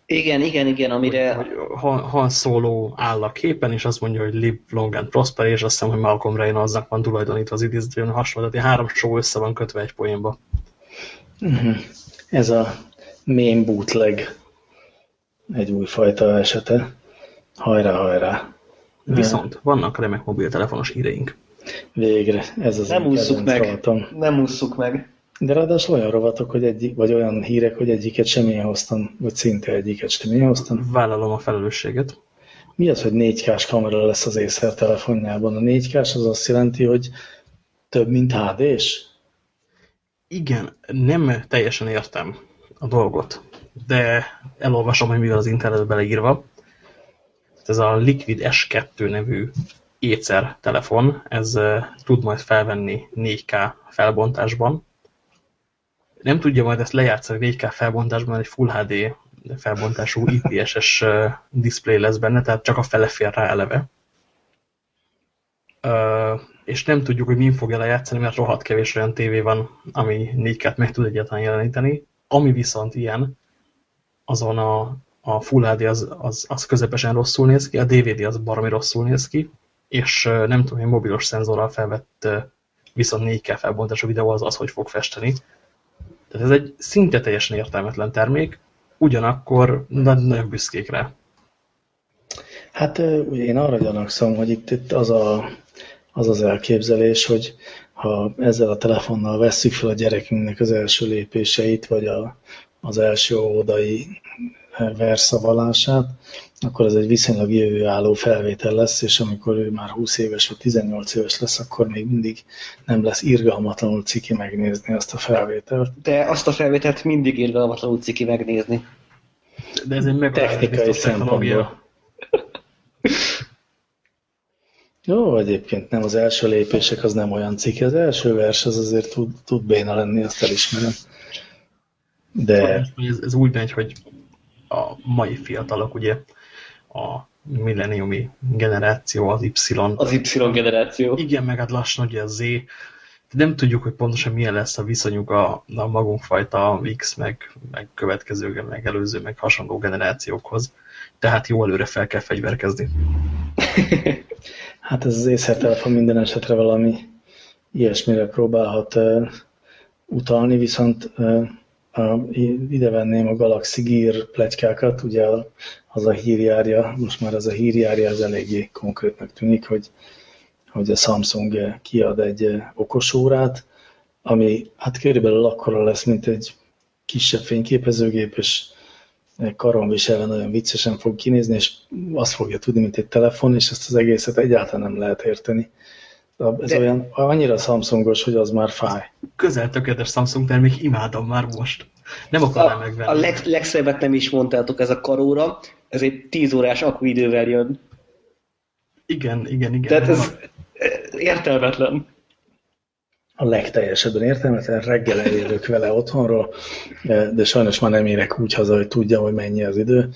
Igen, igen, igen, amire... Hogy, hogy Han Solo áll a képen, és azt mondja, hogy live long and prosper, és azt hiszem, hogy Malcolm Reynoldsnak van tulajdonítva az idézet, hogy hasonló, tehát három show össze van kötve egy poénba. Mhm. Ez a main bootleg egy újfajta esete. Hajrá, hajrá. Viszont vannak remek mobiltelefonos híreink. Végre, ez az Nem ússzuk meg. Rovatom. Nem ússzuk meg. De ráadásul olyan rovatok, hogy egy, vagy olyan hírek, hogy egyiket semmilyen hoztam, vagy szinte egyiket semmilyen hoztam. Vállalom a felelősséget. Mi az, hogy 4K-s kamera lesz az Acer telefonjában? A 4K-s az azt jelenti, hogy több, mint HD-s? Igen, nem teljesen értem a dolgot, de elolvasom, hogy mi az internetbe beleírva. Ez a Liquid S2 nevű étszer telefon, ez uh, tud majd felvenni 4K felbontásban, nem tudja majd ezt lejátszani 4K felbontásban, egy Full HD felbontású IPS-es display lesz benne, tehát csak a fele fér rá eleve. és nem tudjuk, hogy min fogja lejátszani, mert rohadt kevés olyan tévé van, ami 4K-t meg tud egyáltalán jeleníteni. Ami viszont ilyen, azon a, a Full HD az, az, az közepesen rosszul néz ki, a DVD az baromi rosszul néz ki, és nem tudom, hogy mobilos szenzorral felvett viszont 4K felbontású videó az az, hogy fog festeni. Tehát ez egy szinte teljesen értelmetlen termék, ugyanakkor nagyon büszkék rá. Hát ugye én arra gyanakszom, hogy itt, itt az, a, az az elképzelés, hogy ha ezzel a telefonnal vesszük fel a gyerekünknek az első lépéseit, vagy a, az első óvodai verszavalását, akkor ez egy viszonylag jövőálló felvétel lesz, és amikor ő már 20 éves vagy 18 éves lesz, akkor még mindig nem lesz irgalmatlanul ciki megnézni azt a felvételt. De azt a felvételt mindig irgalmatlanul ciki megnézni. De ez egy technikai szempontból. <laughs> Jó, egyébként nem az első lépések, az nem olyan cikk. Az első vers az azért tud, tud béna lenni, azt elismerem. De... Ez, ez úgy megy, hogy a mai fiatalok, ugye a milleniumi generáció, az Y. Az Y generáció. Igen, meg hát lassan ugye a Z. De nem tudjuk, hogy pontosan milyen lesz a viszonyuk a, a magunkfajta X, meg, meg következő, meg előző, meg hasonló generációkhoz. Tehát jó előre fel kell fegyverkezni. hát ez az észretelefon minden esetre valami ilyesmire próbálhat uh, utalni, viszont uh, ide venném a Galaxy Gear pletykákat, ugye az a hírjárja, most már az a hírjárja az eléggé konkrétnak tűnik, hogy, hogy a Samsung kiad egy okosórát, ami hát körülbelül akkora lesz, mint egy kisebb fényképezőgép, és karon viselve nagyon viccesen fog kinézni, és azt fogja tudni, mint egy telefon, és ezt az egészet egyáltalán nem lehet érteni. Ez De... olyan annyira Samsungos, hogy az már fáj. Közel tökéletes Samsung termék, imádom már most. Nem akarnám megvenni. A leg, legszebbet nem is mondtátok ez a karóra, ez egy 10 órás akuidővel jön. Igen, igen, igen. Tehát ez értelmetlen. A legteljesebben értelmetlen, reggel elérök vele otthonról, de sajnos már nem érek úgy haza, hogy tudjam, hogy mennyi az idő,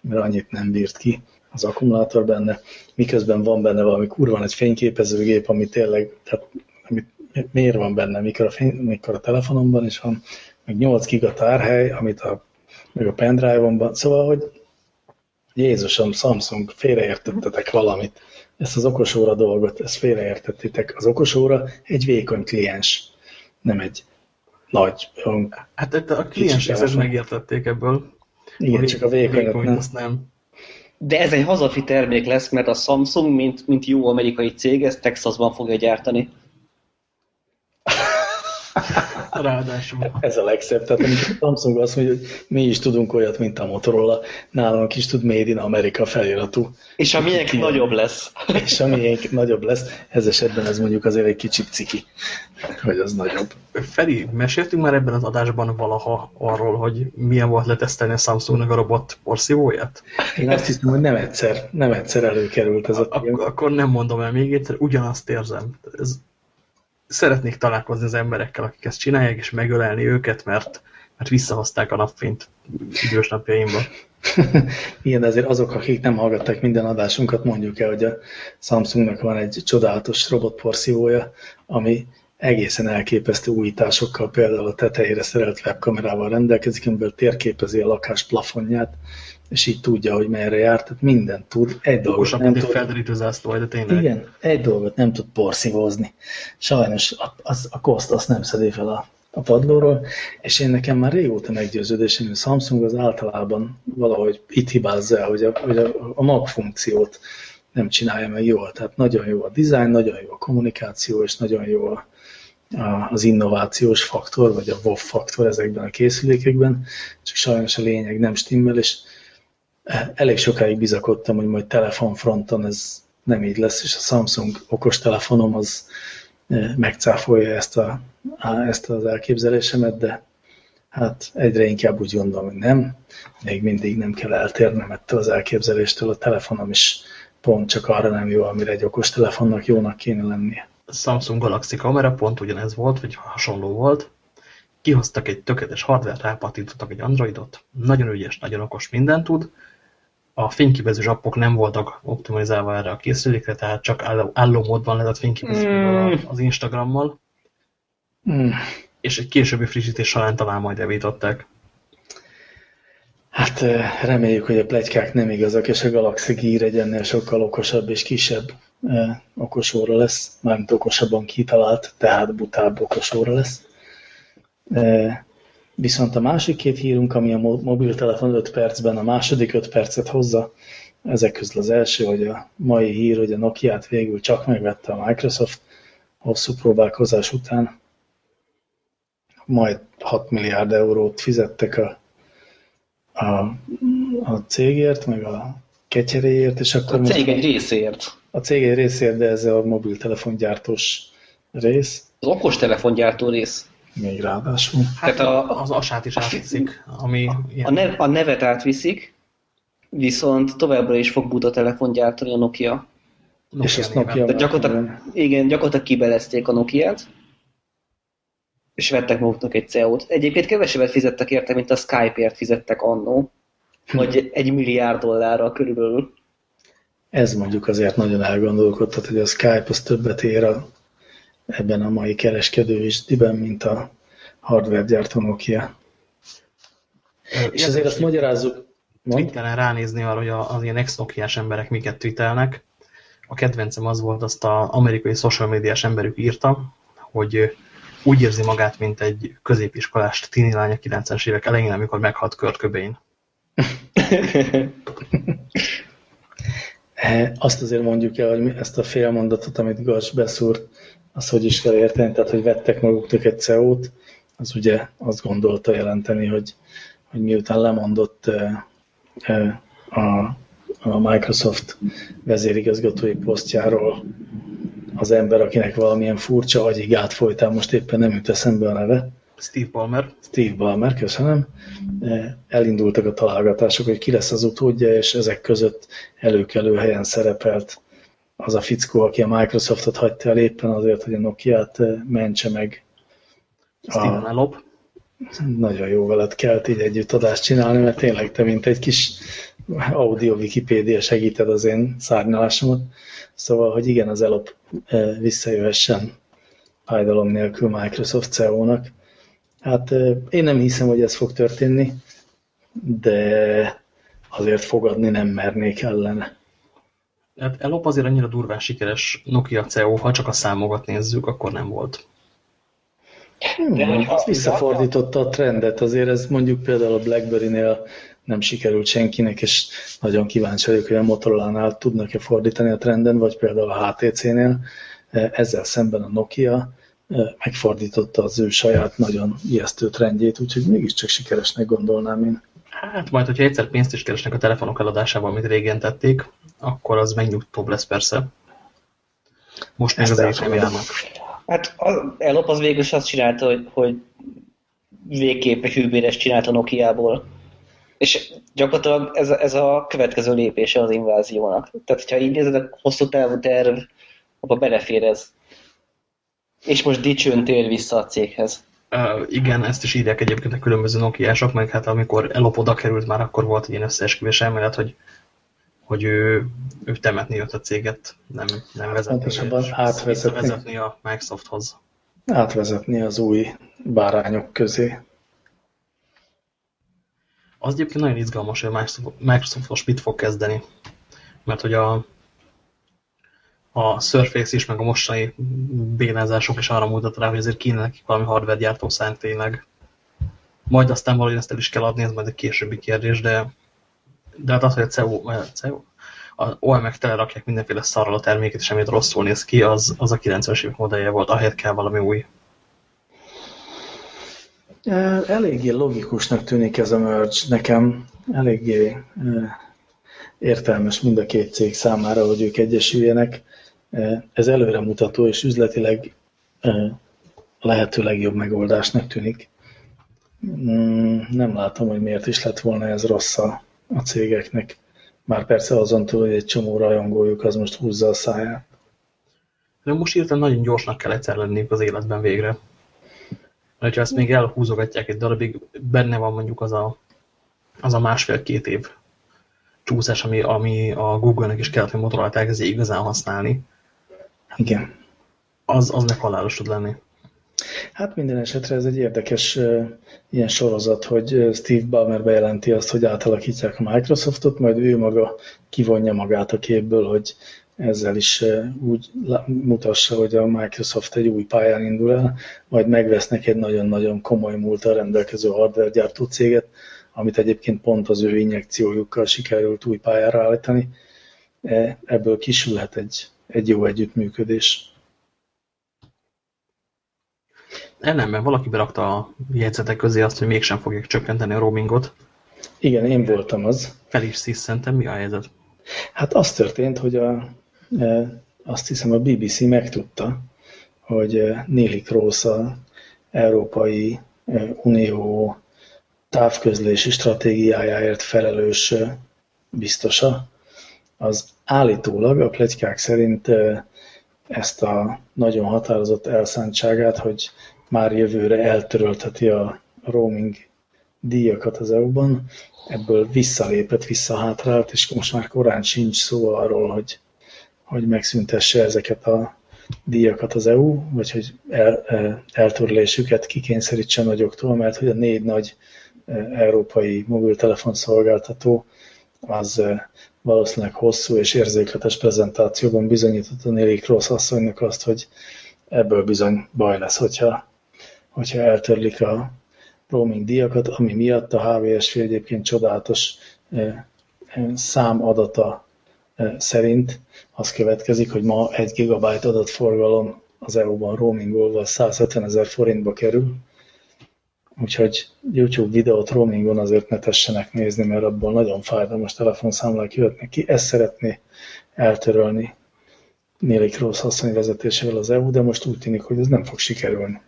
mert annyit nem bírt ki az akkumulátor benne, miközben van benne valami kurva egy fényképezőgép, ami tényleg, tehát amit, miért van benne, mikor a, fény, mikor a telefonomban is van, meg 8 giga tárhely, amit a, meg a pendrive-omban, szóval, hogy Jézusom, Samsung, félreértettetek valamit. Ezt az okosóra dolgot, ezt félreértettétek. Az okosóra egy vékony kliens, nem egy nagy. Hát a kliens ezt megértették ebből. Igen, csak a vékony, vékony nem. nem. De ez egy hazafi termék lesz, mert a Samsung, mint, mint jó amerikai cég, ezt Texasban fogja gyártani. Ráadásul. Ez a legszebb. Tehát amikor a Samsung azt mondja, hogy mi is tudunk olyat, mint a Motorola, nálunk is tud Made in America feliratú. És a miénk Ki nagyobb lesz. És a miénk nagyobb lesz. Ez esetben ez mondjuk azért egy kicsit ciki, hogy az nagyobb. Feri, meséltünk már ebben az adásban valaha arról, hogy milyen volt letesztelni a Samsungnak a robot porszívóját? Én azt hiszem, hogy nem egyszer, nem egyszer előkerült ez a, a Akkor nem mondom el még egyszer, ugyanazt érzem. Ez szeretnék találkozni az emberekkel, akik ezt csinálják, és megölelni őket, mert, mert visszahozták a napfényt idős napjaimba. <laughs> Igen, azért azok, akik nem hallgatták minden adásunkat, mondjuk el, hogy a Samsungnak van egy csodálatos robotporszívója, ami egészen elképesztő újításokkal, például a tetejére szerelt webkamerával rendelkezik, amiből térképezi a lakás plafonját, és így tudja, hogy merre jár, tehát mindent tud. Egy dolgot nem tud. felderítő zászló, de tényleg. Igen, egy dolgot nem tud porszívózni. Sajnos a, az, a koszt azt nem szedi fel a, a padlóról, és én nekem már régóta meggyőződésem, hogy a Samsung az általában valahogy itt hibázza hogy a, hogy a, a mag funkciót nem csinálja meg jól. Tehát nagyon jó a design, nagyon jó a kommunikáció, és nagyon jó a, a, az innovációs faktor, vagy a WoW faktor ezekben a készülékekben, csak sajnos a lényeg nem stimmel, és elég sokáig bizakodtam, hogy majd telefonfronton ez nem így lesz, és a Samsung okostelefonom az e, megcáfolja ezt, a, ezt az elképzelésemet, de hát egyre inkább úgy gondolom, hogy nem. Még mindig nem kell eltérnem ettől az elképzeléstől. A telefonom is pont csak arra nem jó, amire egy okostelefonnak jónak kéne lennie. A Samsung Galaxy kamera pont ugyanez volt, vagy hasonló volt. Kihoztak egy tökéletes hardware, rápatintottak egy Androidot, nagyon ügyes, nagyon okos, mindent tud, a fényképező appok nem voltak optimalizálva erre a készülékre, tehát csak álló, álló módban lehetett fényképezni mm. az Instagrammal. Mm. És egy későbbi frissítés során talán majd evították. Hát reméljük, hogy a plegykák nem igazak, és a Galaxy Gear egy ennél sokkal okosabb és kisebb okosóra lesz, mármint okosabban kitalált, tehát butább okosóra lesz. Viszont a másik két hírunk, ami a mobiltelefon 5 percben a második 5 percet hozza, ezek közül az első, hogy a mai hír, hogy a Nokia-t végül csak megvette a Microsoft hosszú próbálkozás után, majd 6 milliárd eurót fizettek a, a, a cégért, meg a ketyeréért, és akkor... A cég egy részért. A cég egy részért, de ez a mobiltelefongyártós rész. Az okostelefongyártó rész még ráadásul. Hát Tehát a, az asát is átviszik, ami... A, a, nev, a nevet átviszik, viszont továbbra is fog buta telefon gyártani a Nokia. Nokia és ezt Nokia De gyakorlatilag, igen, gyakorlatilag kibelezték a Nokia-t, és vettek maguknak egy CEO-t. Egyébként kevesebbet fizettek érte, mint a Skype-ért fizettek annó, hm. vagy egy milliárd dollárra körülbelül. Ez mondjuk azért nagyon elgondolkodtat, hogy a Skype az többet ér a, ebben a mai kereskedő is, mint a hardware gyártó Nokia. És azért azt magyarázzuk. Twitteren ránézni arra, hogy az ilyen ex emberek miket twittelnek. A kedvencem az volt, azt az amerikai social médiás emberük írta, hogy úgy érzi magát, mint egy középiskolás tini lány a 90-es évek elején, amikor meghalt Kurt Cobain. <laughs> Azt azért mondjuk el, hogy ezt a félmondatot, amit Gars beszúrt, az hogy is kell érteni, tehát hogy vettek maguknak egy CEO-t, az ugye azt gondolta jelenteni, hogy, hogy miután lemondott a, a Microsoft vezérigazgatói posztjáról az ember, akinek valamilyen furcsa agyigát folytál, most éppen nem jut eszembe a neve. Steve Ballmer. Steve Ballmer, köszönöm. Elindultak a találgatások, hogy ki lesz az utódja, és ezek között előkelő helyen szerepelt az a fickó, aki a Microsoftot hagyta el éppen azért, hogy a Nokia-t mentse meg. Steve Elop. Nagyon jó veled kelt így együtt adást csinálni, mert tényleg te, mint egy kis audio Wikipédia segíted az én szárnyalásomat. Szóval, hogy igen, az elop eh, visszajöhessen fájdalom nélkül Microsoft CEO-nak. Hát eh, én nem hiszem, hogy ez fog történni, de azért fogadni nem mernék ellene. Hát Elop azért annyira durván sikeres Nokia CEO, ha csak a számokat nézzük, akkor nem volt. Hmm, az visszafordította a trendet, azért ez mondjuk például a Blackberry-nél nem sikerült senkinek, és nagyon kíváncsi vagyok, hogy a Motorola-nál tudnak-e fordítani a trenden, vagy például a HTC-nél. Ezzel szemben a Nokia megfordította az ő saját nagyon ijesztő trendjét, úgyhogy mégiscsak sikeresnek gondolnám én. Hát majd, hogyha egyszer pénzt is keresnek a telefonok eladásával, amit régen tették, akkor az megnyugtóbb lesz persze. Most még azért nem járnak. Hát az Elop az végül is azt csinálta, hogy, hogy végképp egy hűbéres csinált a Nokia-ból. És gyakorlatilag ez, ez a következő lépése az inváziónak. Tehát, hogyha így nézed, a hosszú távú terv, abba belefér ez. És most dicsőn tér vissza a céghez. Uh, igen, ezt is írják egyébként a különböző Nokia-sok, meg hát amikor Elop oda került, már akkor volt egy ilyen összeesküvés elmélet, hogy, hogy ő, ő temetni jött a céget, nem, nem vezetni, átvezetni. vezetni a Microsofthoz. Átvezetni az új bárányok közé. Az egyébként nagyon izgalmas, hogy a Microsoft most mit fog kezdeni. Mert hogy a, a Surface is, meg a mostani bénázások is arra mutat rá, hogy azért kéne nekik valami hardware gyártó tényleg. Majd aztán valahogy ezt el is kell adni, ez majd egy későbbi kérdés, de, de hát az, hogy a CEO, CEO a OMF telerakják mindenféle szarral a terméket, és amit rosszul néz ki, az, az a 90-es évek modellje volt, ahelyett kell valami új. Eléggé logikusnak tűnik ez a merge nekem. Eléggé értelmes mind a két cég számára, hogy ők egyesüljenek. Ez előremutató és üzletileg lehető legjobb megoldásnak tűnik. Mm, nem látom, hogy miért is lett volna ez rossz a, cégeknek. Már persze azon túl, hogy egy csomó rajongójuk az most húzza a száját. De most írtam, nagyon gyorsnak kell egyszer lenni az életben végre. Mert ha ezt még elhúzogatják egy darabig, benne van mondjuk az a, az a másfél-két év csúszás, ami, ami a Google-nek is kellett, hogy Motorola elkezdje igazán használni. Igen. Az, az meg halálos tud lenni. Hát minden esetre ez egy érdekes uh, ilyen sorozat, hogy Steve Ballmer bejelenti azt, hogy átalakítják a Microsoftot, majd ő maga kivonja magát a képből, hogy ezzel is úgy mutassa, hogy a Microsoft egy új pályán indul el, majd megvesznek egy nagyon-nagyon komoly múltal rendelkező hardware gyártó céget, amit egyébként pont az ő injekciójukkal sikerült új pályára állítani. E, ebből kisülhet egy, egy jó együttműködés. Nem, mert valaki berakta a jegyzetek közé azt, hogy mégsem fogják csökkenteni a roamingot. Igen, én voltam az. Fel is sziszentem, mi a helyzet? Hát az történt, hogy a azt hiszem a BBC megtudta, hogy Néli Kroos a Európai Unió távközlési stratégiájáért felelős biztosa, az állítólag a plegykák szerint ezt a nagyon határozott elszántságát, hogy már jövőre eltörölteti a roaming díjakat az EU-ban, ebből visszalépett, visszahátrált, és most már korán sincs szó arról, hogy, hogy megszüntesse ezeket a díjakat az EU, vagy hogy el, eltörlésüket kikényszerítse nagyoktól, mert hogy a négy nagy európai mobiltelefonszolgáltató az valószínűleg hosszú és érzékletes prezentációban bizonyította Néli Rossz asszonynak azt, hogy ebből bizony baj lesz, hogyha, hogyha eltörlik a roaming díjakat, ami miatt a HVSV egyébként csodálatos számadata szerint az következik, hogy ma 1 gigabyte adatforgalom az EU-ban roamingolva 150 ezer forintba kerül, Úgyhogy YouTube videót roamingon azért ne tessenek nézni, mert abból nagyon fájdalmas telefonszámlák jöhetnek ki. Ezt szeretné eltörölni Néli Kroos asszony vezetésével az EU, de most úgy tűnik, hogy ez nem fog sikerülni.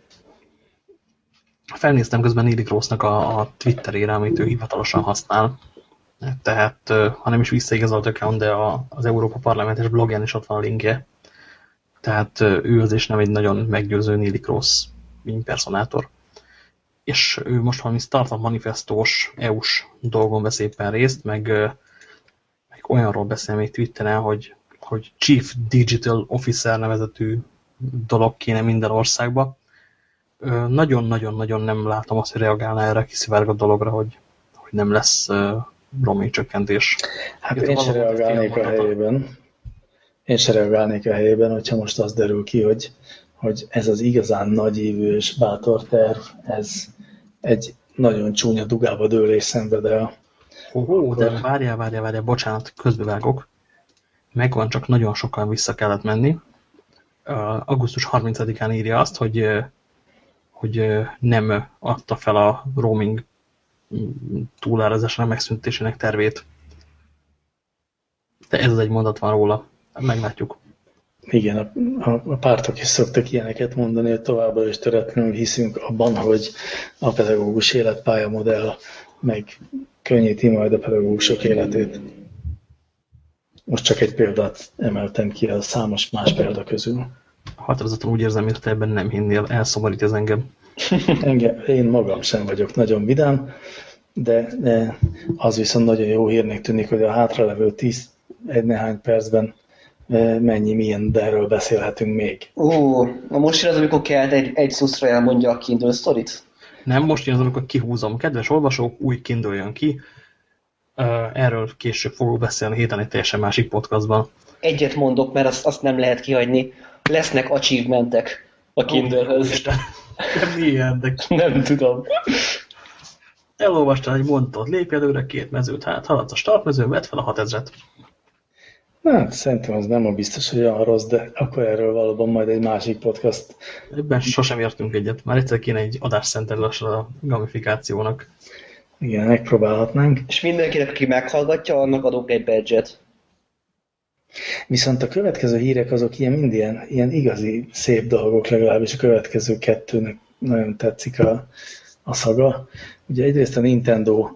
Felnéztem közben Néli Kroosnak a, a Twitterére, amit ő hivatalosan használ. Tehát, ha nem is visszaigazolt account, de a, az Európa Parlamentes blogján is ott van a linkje. Tehát ő az is nem egy nagyon meggyőző Néli Kroos impersonátor és ő most valami startup manifestós EU-s dolgon vesz éppen részt, meg, meg olyanról beszél még Twitteren, hogy, hogy Chief Digital Officer nevezetű dolog kéne minden országba. Nagyon-nagyon-nagyon nem látom azt, hogy reagálna erre a kiszivárgott dologra, hogy, hogy nem lesz roaming csökkentés. Hát én se reagálnék a helyében. Én se reagálnék a helyében, hogyha most az derül ki, hogy, hogy ez az igazán nagyívű és bátor terv, ez egy nagyon csúnya dugába dőlés szenved el. Hó, de várjál, várjál, várjál, bocsánat, közbevágok. Megvan, csak nagyon sokan vissza kellett menni. Uh, augusztus 30-án írja azt, hogy, hogy nem adta fel a roaming túlárazásra megszüntésének tervét. De ez az egy mondat van róla. Meglátjuk. Igen, a, a, pártok is szoktak ilyeneket mondani, hogy továbbra is töretlenül hiszünk abban, hogy a pedagógus életpályamodell meg könnyíti majd a pedagógusok életét. Most csak egy példát emeltem ki a számos más példa közül. Határozottan úgy érzem, hogy te ebben nem hinnél, elszomorít ez engem. <laughs> engem. Én magam sem vagyok nagyon vidám, de, de az viszont nagyon jó hírnek tűnik, hogy a hátralevő 10 egy néhány percben mennyi, milyen, de erről beszélhetünk még. Ó, na most jön az, amikor kell egy, egy szuszra elmondja a Kindle sztorit? Nem, most jön az, amikor kihúzom. Kedves olvasók, új Kindle jön ki. Erről később fogok beszélni héten egy teljesen másik podcastban. Egyet mondok, mert azt, azt nem lehet kihagyni. Lesznek achievementek a Kindle-höz. Nem ilyen, de... Nem tudom. Elolvastál egy mondatot, lépj előre két mezőt, hát haladsz a startmezőn, vedd fel a 6000-et. Hát szerintem az nem a biztos, hogy olyan rossz, de akkor erről valóban majd egy másik podcast. Ebben sosem értünk egyet. Már egyszer kéne egy adás szentelni a gamifikációnak. Igen, megpróbálhatnánk. És mindenkinek, aki meghallgatja, annak adok egy badge-et. Viszont a következő hírek azok ilyen mind ilyen, ilyen igazi szép dolgok, legalábbis a következő kettőnek nagyon tetszik a, a szaga. Ugye egyrészt a Nintendo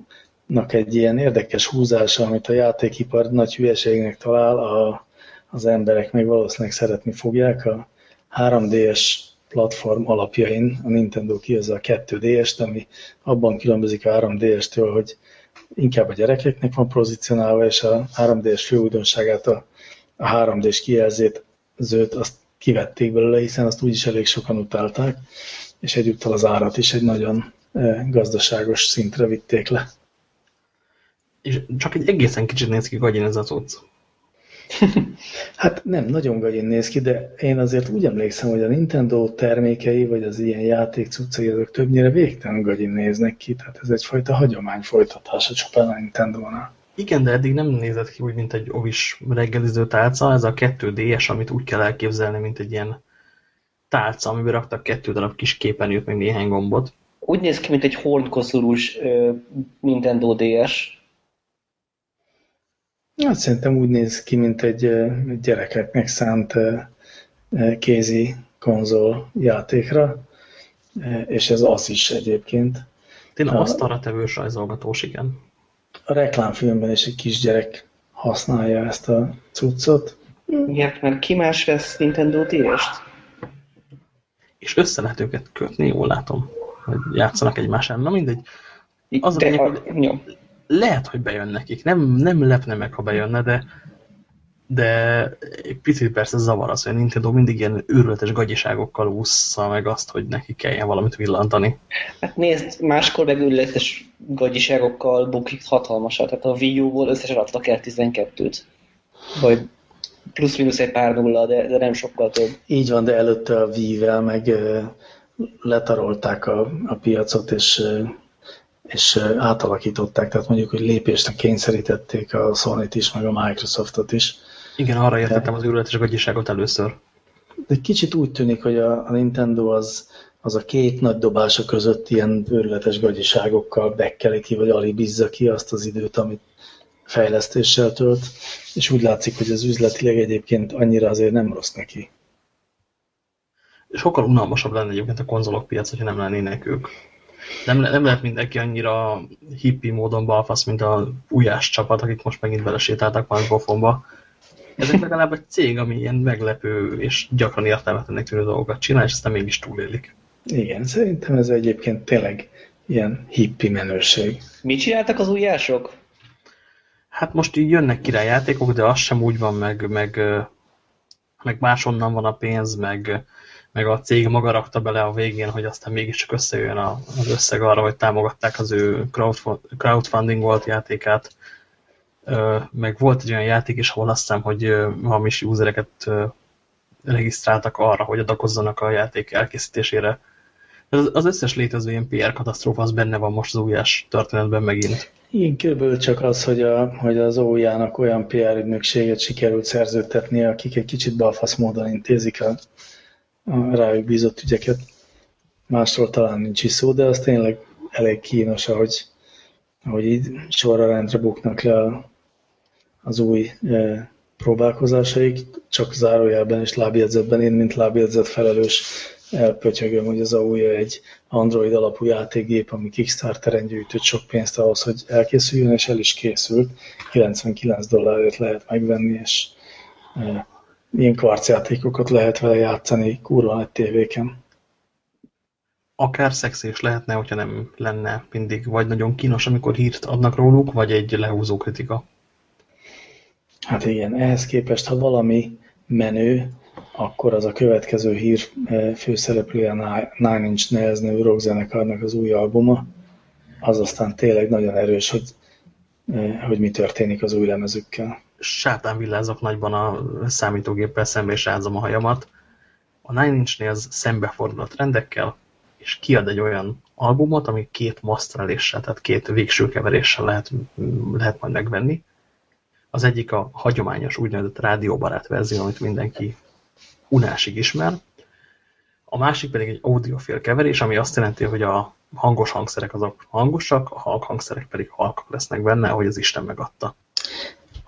egy ilyen érdekes húzása, amit a játékipar nagy hülyeségnek talál, a, az emberek meg valószínűleg szeretni fogják. A 3DS platform alapjain a Nintendo kihozza a 2DS-t, ami abban különbözik a 3DS-től, hogy inkább a gyerekeknek van pozícionálva, és a 3DS fő újdonságát, a, a 3D-s kijelzét, zöld, azt kivették belőle, hiszen azt úgyis elég sokan utálták, és egyúttal az árat is egy nagyon eh, gazdaságos szintre vitték le. És csak egy egészen kicsit néz ki gagyin ez a cucc. <laughs> hát nem, nagyon gagyin néz ki, de én azért úgy emlékszem, hogy a Nintendo termékei, vagy az ilyen játék cuccai, azok többnyire végtelen gagyin néznek ki, tehát ez egyfajta hagyomány folytatása csupán a Nintendo-nál. Igen, de eddig nem nézett ki úgy, mint egy ovis reggeliző tálca, ez a 2DS, amit úgy kell elképzelni, mint egy ilyen tálca, amiben raktak kettő darab kis képernyőt, meg néhány gombot. Úgy néz ki, mint egy hornkoszorús Nintendo DS, Hát szerintem úgy néz ki, mint egy gyerekeknek szánt kézi konzol játékra, és ez az is egyébként. Tényleg asztalra tevős rajzolgatós, igen. A reklámfilmben is egy kisgyerek használja ezt a cuccot. Miért? Mert ki más vesz Nintendo DS-t? És össze lehet őket kötni, jól látom, hogy játszanak egymásán. Na mindegy. Az de, a, hogy lehet, hogy bejön nekik. Nem, nem lepne meg, ha bejönne, de de egy picit persze zavar az, hogy a Nintendo mindig ilyen őrületes gagyiságokkal ússza meg azt, hogy neki kelljen valamit villantani. Hát nézd, máskor meg őrületes gagyiságokkal bukik hatalmasat. Tehát a Wii U-ból összesen adtak el 12-t. Vagy plusz-minusz egy pár nulla, de, de nem sokkal több. Így van, de előtte a Wii-vel meg letarolták a, a piacot, és és átalakították, tehát mondjuk, hogy lépésnek kényszerítették a Sony-t is, meg a Microsoftot is. Igen, arra értettem az őrületes gagyiságot először. De kicsit úgy tűnik, hogy a, a Nintendo az, az a két nagy dobása között ilyen őrületes gagyiságokkal bekkeli ki, vagy alibizza ki azt az időt, amit fejlesztéssel tölt, és úgy látszik, hogy az üzletileg egyébként annyira azért nem rossz neki. Sokkal unalmasabb lenne egyébként a konzolok piac, hogyha nem lennének ők. Nem, nem lehet mindenki annyira hippi módon balfasz, mint a ujjás csapat, akik most megint belesétáltak már pofonba. Ezek legalább egy cég, ami ilyen meglepő és gyakran értelmetlenek tűnő dolgokat csinál, és aztán mégis túlélik. Igen, szerintem ez egyébként tényleg ilyen hippi menőség. Mit csináltak az ujjások? Hát most így jönnek királyjátékok, de az sem úgy van, meg, meg, meg másonnan van a pénz, meg, meg a cég maga rakta bele a végén, hogy aztán mégiscsak összejön az összeg arra, hogy támogatták az ő crowdfunding volt játékát. Meg volt egy olyan játék is, ahol azt hiszem, hogy hamis usereket regisztráltak arra, hogy adakozzanak a játék elkészítésére. Az összes létező ilyen PR katasztrófa az benne van most az újás történetben megint. Igen, körülbelül csak az, hogy, a, hogy az ójának olyan PR ügynökséget sikerült szerződtetni, akik egy kicsit balfasz módon intézik a a rájuk bízott ügyeket. Másról talán nincs is szó, de az tényleg elég kínos, ahogy, ahogy így sorra rendre buknak le az új e, próbálkozásaik, csak zárójelben és lábjegyzetben én, mint lábjegyzet felelős elpötyögöm, hogy az AUja egy Android alapú játékgép, ami Kickstarteren gyűjtött sok pénzt ahhoz, hogy elkészüljön, és el is készült. 99 dollárért lehet megvenni, és e, ilyen kvarcjátékokat lehet vele játszani kurva nagy tévéken. Akár szexi is lehetne, hogyha nem lenne mindig vagy nagyon kínos, amikor hírt adnak róluk, vagy egy lehúzó kritika. Hát igen, ehhez képest, ha valami menő, akkor az a következő hír eh, főszereplője Nine Inch Nails nevű rockzenekarnak az új albuma, az aztán tényleg nagyon erős, hogy, eh, hogy mi történik az új lemezükkel sátán villázok nagyban a számítógéppel szembe, és rázom a hajamat. A Nine Inch Nails szembefordul a trendekkel, és kiad egy olyan albumot, ami két masztreléssel, tehát két végső keveréssel lehet, lehet majd megvenni. Az egyik a hagyományos úgynevezett rádióbarát verzió, amit mindenki unásig ismer. A másik pedig egy audiofil keverés, ami azt jelenti, hogy a hangos hangszerek azok hangosak, a halk hangszerek pedig halkak lesznek benne, ahogy az Isten megadta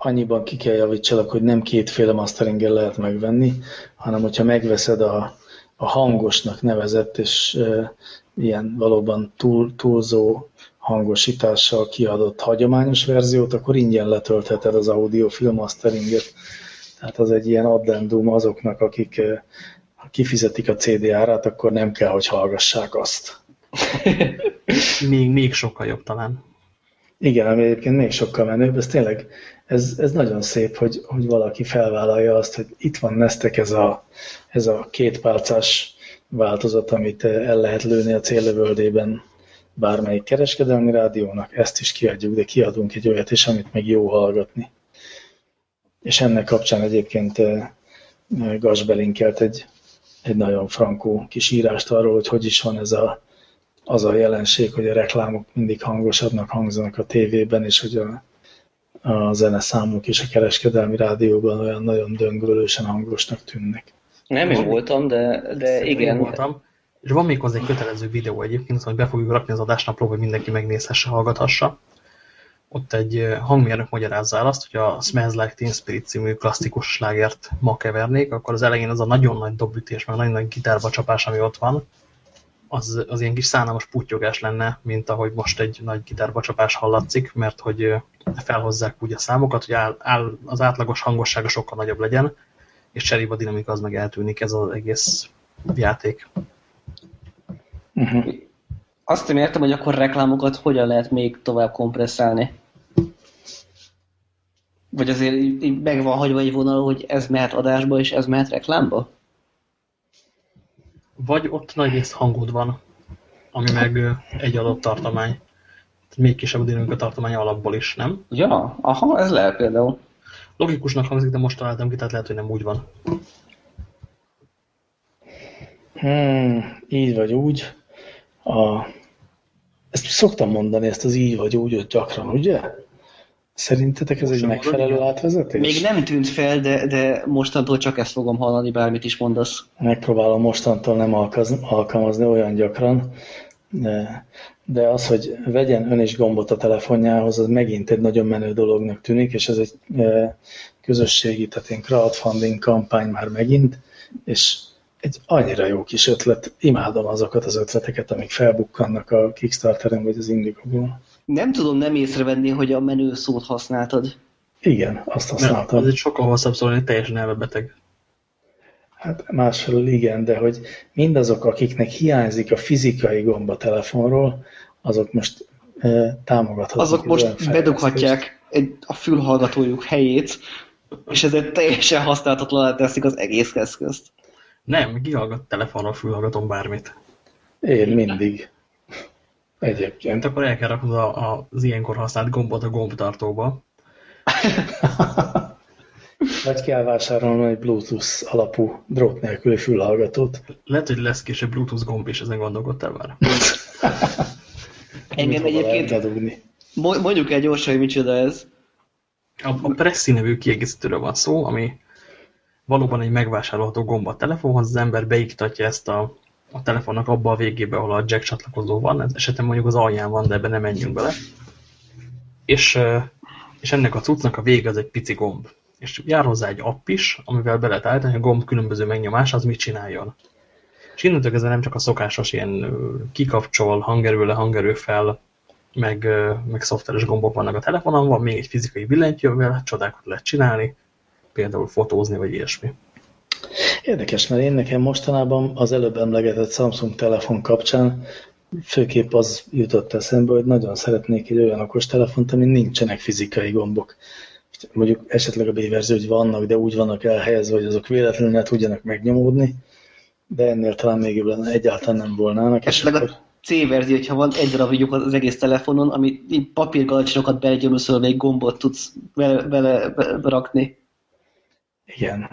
annyiban ki kell javítsalak, hogy nem kétféle masteringgel lehet megvenni, hanem hogyha megveszed a, a hangosnak nevezett és e, ilyen valóban túl, túlzó hangosítással kiadott hagyományos verziót, akkor ingyen letöltheted az audio film masteringet. Tehát az egy ilyen addendum azoknak, akik e, kifizetik a CD árát, akkor nem kell, hogy hallgassák azt. <laughs> még, még sokkal jobb talán. Igen, ami egyébként még sokkal menőbb, ez tényleg ez, ez nagyon szép, hogy, hogy valaki felvállalja azt, hogy itt van neztek ez a, ez a kétpálcás változat, amit el lehet lőni a céllövöldében bármelyik kereskedelmi rádiónak, ezt is kiadjuk, de kiadunk egy olyat is, amit meg jó hallgatni. És ennek kapcsán egyébként eh, Gas belinkelt egy, egy nagyon frankó kis írást arról, hogy hogy is van ez a, az a jelenség, hogy a reklámok mindig hangosabbnak hangzanak a tévében, és hogy a, a zeneszámok és a kereskedelmi rádióban olyan nagyon döngölősen hangosnak tűnnek. Nem én voltam, de, de igen. voltam. És van még hozzá egy kötelező videó egyébként, hogy be fogjuk rakni az adásnaplóba, hogy mindenki megnézhesse, hallgathassa. Ott egy hangmérnök magyarázza el azt, hogy a Smells Like Teen Spirit című klasszikus slágert ma kevernék, akkor az elején az a nagyon nagy dobütés, meg nagyon nagy gitárba csapás, ami ott van, az, az ilyen kis szánalmas putyogás lenne, mint ahogy most egy nagy gitárbacsapás hallatszik, mert hogy felhozzák úgy a számokat, hogy áll, áll, az átlagos hangossága sokkal nagyobb legyen, és cserébe a dinamika az meg eltűnik ez az egész játék. Uh -huh. Azt nem értem, hogy akkor reklámokat hogyan lehet még tovább kompresszálni. Vagy azért meg van hagyva egy vonal, hogy ez mehet adásba, és ez mehet reklámba? Vagy ott nagy rész hangod van, ami meg egy adott tartomány. Még kisebb a dinamika tartomány alapból is, nem? Ja, aha, ez lehet például. Logikusnak hangzik, de most találtam ki, tehát lehet, hogy nem úgy van. Hmm, így vagy úgy. A... Ezt szoktam mondani, ezt az így vagy úgy, hogy gyakran, ugye? Szerintetek ez egy megfelelő átvezetés? Még nem tűnt fel, de, de mostantól csak ezt fogom hallani, bármit is mondasz. Megpróbálom mostantól nem alkalmazni olyan gyakran, de, de az, hogy vegyen ön is gombot a telefonjához, az megint egy nagyon menő dolognak tűnik, és ez egy e, közösségi, tehát én crowdfunding kampány már megint, és egy annyira jó kis ötlet. Imádom azokat az ötleteket, amik felbukkannak a Kickstarteren vagy az Indigo-ból. Nem tudom nem észrevenni, hogy a menő szót használtad. Igen, azt használtam. Ez egy sokkal hosszabb szó, hogy teljesen elmebeteg. Hát másfelől igen, de hogy mindazok, akiknek hiányzik a fizikai gomba a telefonról, azok most e, támogathatnak. Azok most bedughatják egy, a fülhallgatójuk helyét, és ezért teljesen használhatatlan teszik az egész eszközt. Nem, kihallgat telefonról fülhallgatom bármit. Én mindig. Egyébként. Akkor el kell raknod az ilyenkor használt gombot a gombtartóba. <laughs> Vagy kell vásárolni egy Bluetooth alapú drót nélküli fülhallgatót. Lehet, hogy lesz később Bluetooth gomb is, ezen gondolkodtál már. <laughs> Engem egyébként mondjuk el gyorsan, hogy micsoda ez. A, a Pressi nevű kiegészítőről van szó, ami valóban egy megvásárolható gomba a telefonhoz, az ember beiktatja ezt a, a telefonnak abba a végébe, ahol a jack csatlakozó van, ez esetben mondjuk az alján van, de ebben nem menjünk bele. És, és ennek a cuccnak a vége az egy pici gomb. És jár hozzá egy app is, amivel be lehet állítani, hogy a gomb különböző megnyomás az mit csináljon. És innentől kezdve nem csak a szokásos ilyen kikapcsol, hangerő le, hangerő fel, meg, meg szoftveres gombok vannak a telefonon, van még egy fizikai billentyű, amivel csodákat lehet csinálni, például fotózni, vagy ilyesmi. Érdekes, mert én nekem mostanában az előbb emlegetett Samsung telefon kapcsán főképp az jutott eszembe, hogy nagyon szeretnék egy olyan okos telefont, amin nincsenek fizikai gombok. Mondjuk esetleg a B-verzió, hogy vannak, de úgy vannak elhelyezve, hogy azok véletlenül ne tudjanak megnyomódni, de ennél talán még jobb lenne, egyáltalán nem volnának. Esetleg akkor... a C-verzió, hogyha van egy darab lyuk az egész telefonon, amit papírgalcsinokat belegyomöszöl, még gombot tudsz bele, bele, bele rakni. Igen.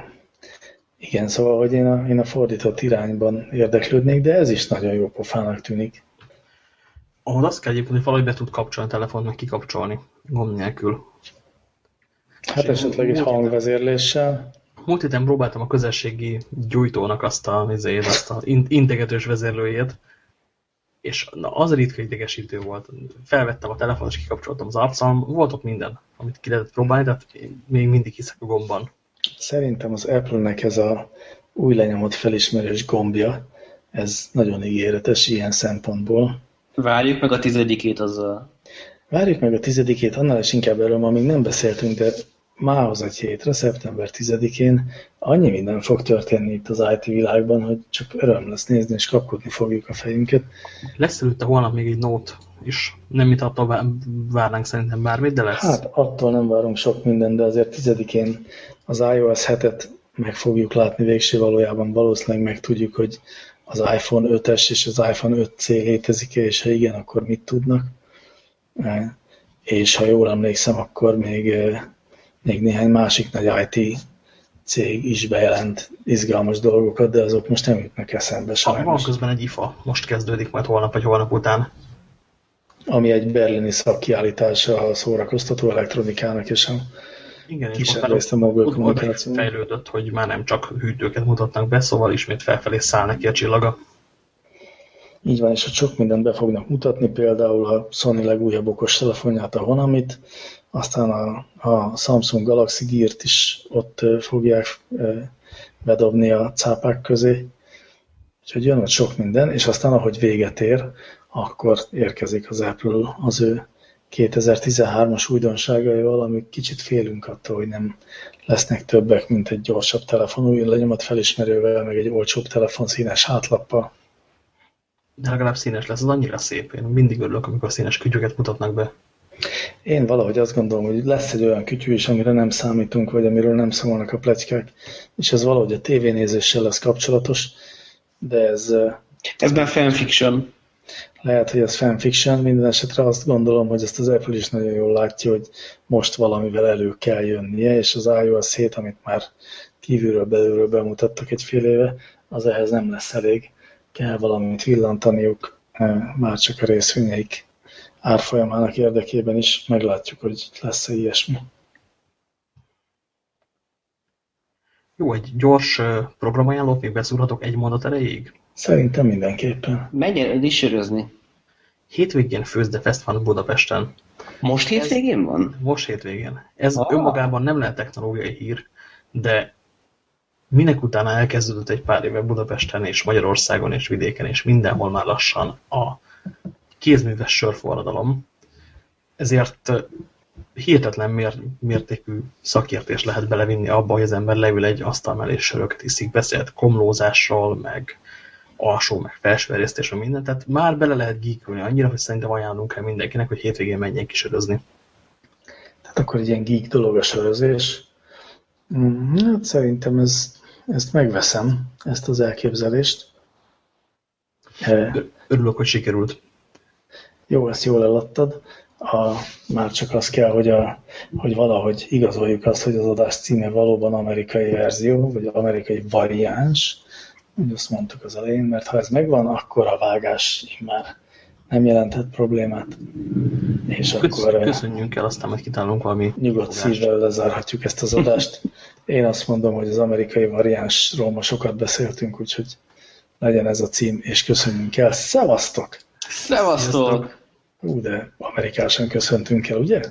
Igen, szóval, hogy én a, én a fordított irányban érdeklődnék, de ez is nagyon jó pofának tűnik. Ahhoz azt kell egyébként, hogy valahogy be tud kapcsolni a telefont, meg kikapcsolni, gomb nélkül. Hát És esetleg egy hangvezérléssel. Múlt héten próbáltam a közösségi gyújtónak azt a, azért, azt a integetős vezérlőjét, és na, az ritka idegesítő volt. Felvettem a telefon, és kikapcsoltam az arcam, volt ott minden, amit ki lehetett próbálni, tehát még mindig hiszek a gomban. Szerintem az Apple-nek ez a új lenyomott felismerés gombja, ez nagyon ígéretes ilyen szempontból. Várjuk meg a tizedikét azzal. Várjuk meg a tizedikét, annál is inkább erről ma még nem beszéltünk, de mához egy hétre, szeptember 10-én annyi minden fog történni itt az IT világban, hogy csak öröm lesz nézni, és kapkodni fogjuk a fejünket. Lesz előtte holnap még egy Note is. Nem mit attól várnánk szerintem bármit, de lesz. Hát attól nem várunk sok minden, de azért 10-én az iOS 7-et meg fogjuk látni végső valójában. Valószínűleg meg tudjuk, hogy az iPhone 5-es és az iPhone 5C létezik-e, és ha igen, akkor mit tudnak. És ha jól emlékszem, akkor még, e, még néhány másik nagy IT cég is bejelent izgalmas dolgokat, de azok most nem jutnak eszembe sajnos. Van közben egy IFA, most kezdődik majd holnap vagy holnap után. Ami egy berlini szakkiállítása a szórakoztató elektronikának és a igen, és most a mobil kommunikáció. fejlődött, hogy már nem csak hűtőket mutatnak be, szóval ismét felfelé száll neki a csillaga. Így van, és hogy sok mindent be fognak mutatni, például a Sony legújabb okos telefonját, a Honamit, aztán a, a Samsung Galaxy Gear-t is ott fogják bedobni a cápák közé, Úgyhogy jön ott sok minden, és aztán ahogy véget ér, akkor érkezik az Apple az ő 2013-as újdonságaival, ami kicsit félünk attól, hogy nem lesznek többek, mint egy gyorsabb telefon új lenyomat felismerővel, meg egy olcsóbb telefon színes hátlappal. De legalább színes lesz, az annyira szép. Én mindig örülök, amikor színes kütyüket mutatnak be. Én valahogy azt gondolom, hogy lesz egy olyan kütyű is, amire nem számítunk, vagy amiről nem szólnak a pletykák, és ez valahogy a tévénézéssel lesz kapcsolatos, de ez... Ez már fanfiction. Lehet, hogy ez fanfiction, minden esetre azt gondolom, hogy ezt az Apple is nagyon jól látja, hogy most valamivel elő kell jönnie, és az iOS 7, amit már kívülről belülről bemutattak egy fél éve, az ehhez nem lesz elég. Kell valamit villantaniuk, már csak a részvényeik árfolyamának érdekében is. Meglátjuk, hogy lesz-e ilyesmi. Jó, egy gyors programajánlót még beszúrhatok egy mondat erejéig? Szerintem mindenképpen. Menjen disörözni. Hétvégén Főzde Fest van Budapesten. Most hétvégén Ez, van? Most hétvégén. Ez ah. önmagában nem lehet technológiai hír, de minek utána elkezdődött egy pár éve Budapesten és Magyarországon és vidéken és mindenhol már lassan a kézműves sörforradalom, ezért hihetetlen mértékű szakértés lehet belevinni abba, hogy az ember leül egy asztal mellé söröket iszik, beszélt komlózásról, meg alsó, meg felső erjesztésről, mindent. Tehát már bele lehet geekulni annyira, hogy szerintem ajánlunk el mindenkinek, hogy hétvégén menjen kisörözni. Tehát akkor egy ilyen geek dolog a sörözés. Mm, hát szerintem ez, ezt megveszem, ezt az elképzelést. Örülök, hogy sikerült. Jó, ezt jól eladtad. A, már csak az kell, hogy, a, hogy valahogy igazoljuk azt, hogy az adás címe valóban amerikai verzió, vagy amerikai variáns, azt mondtuk az elején, mert ha ez megvan, akkor a vágás már nem jelenthet problémát. És akkor köszönjünk el, aztán majd kitálunk valami Nyugodt szívvel lezárhatjuk ezt az adást. Én azt mondom, hogy az amerikai variánsról ma sokat beszéltünk, úgyhogy legyen ez a cím, és köszönjünk el. Szevasztok! Szevasztok! Ú, de amerikásan köszöntünk el, ugye?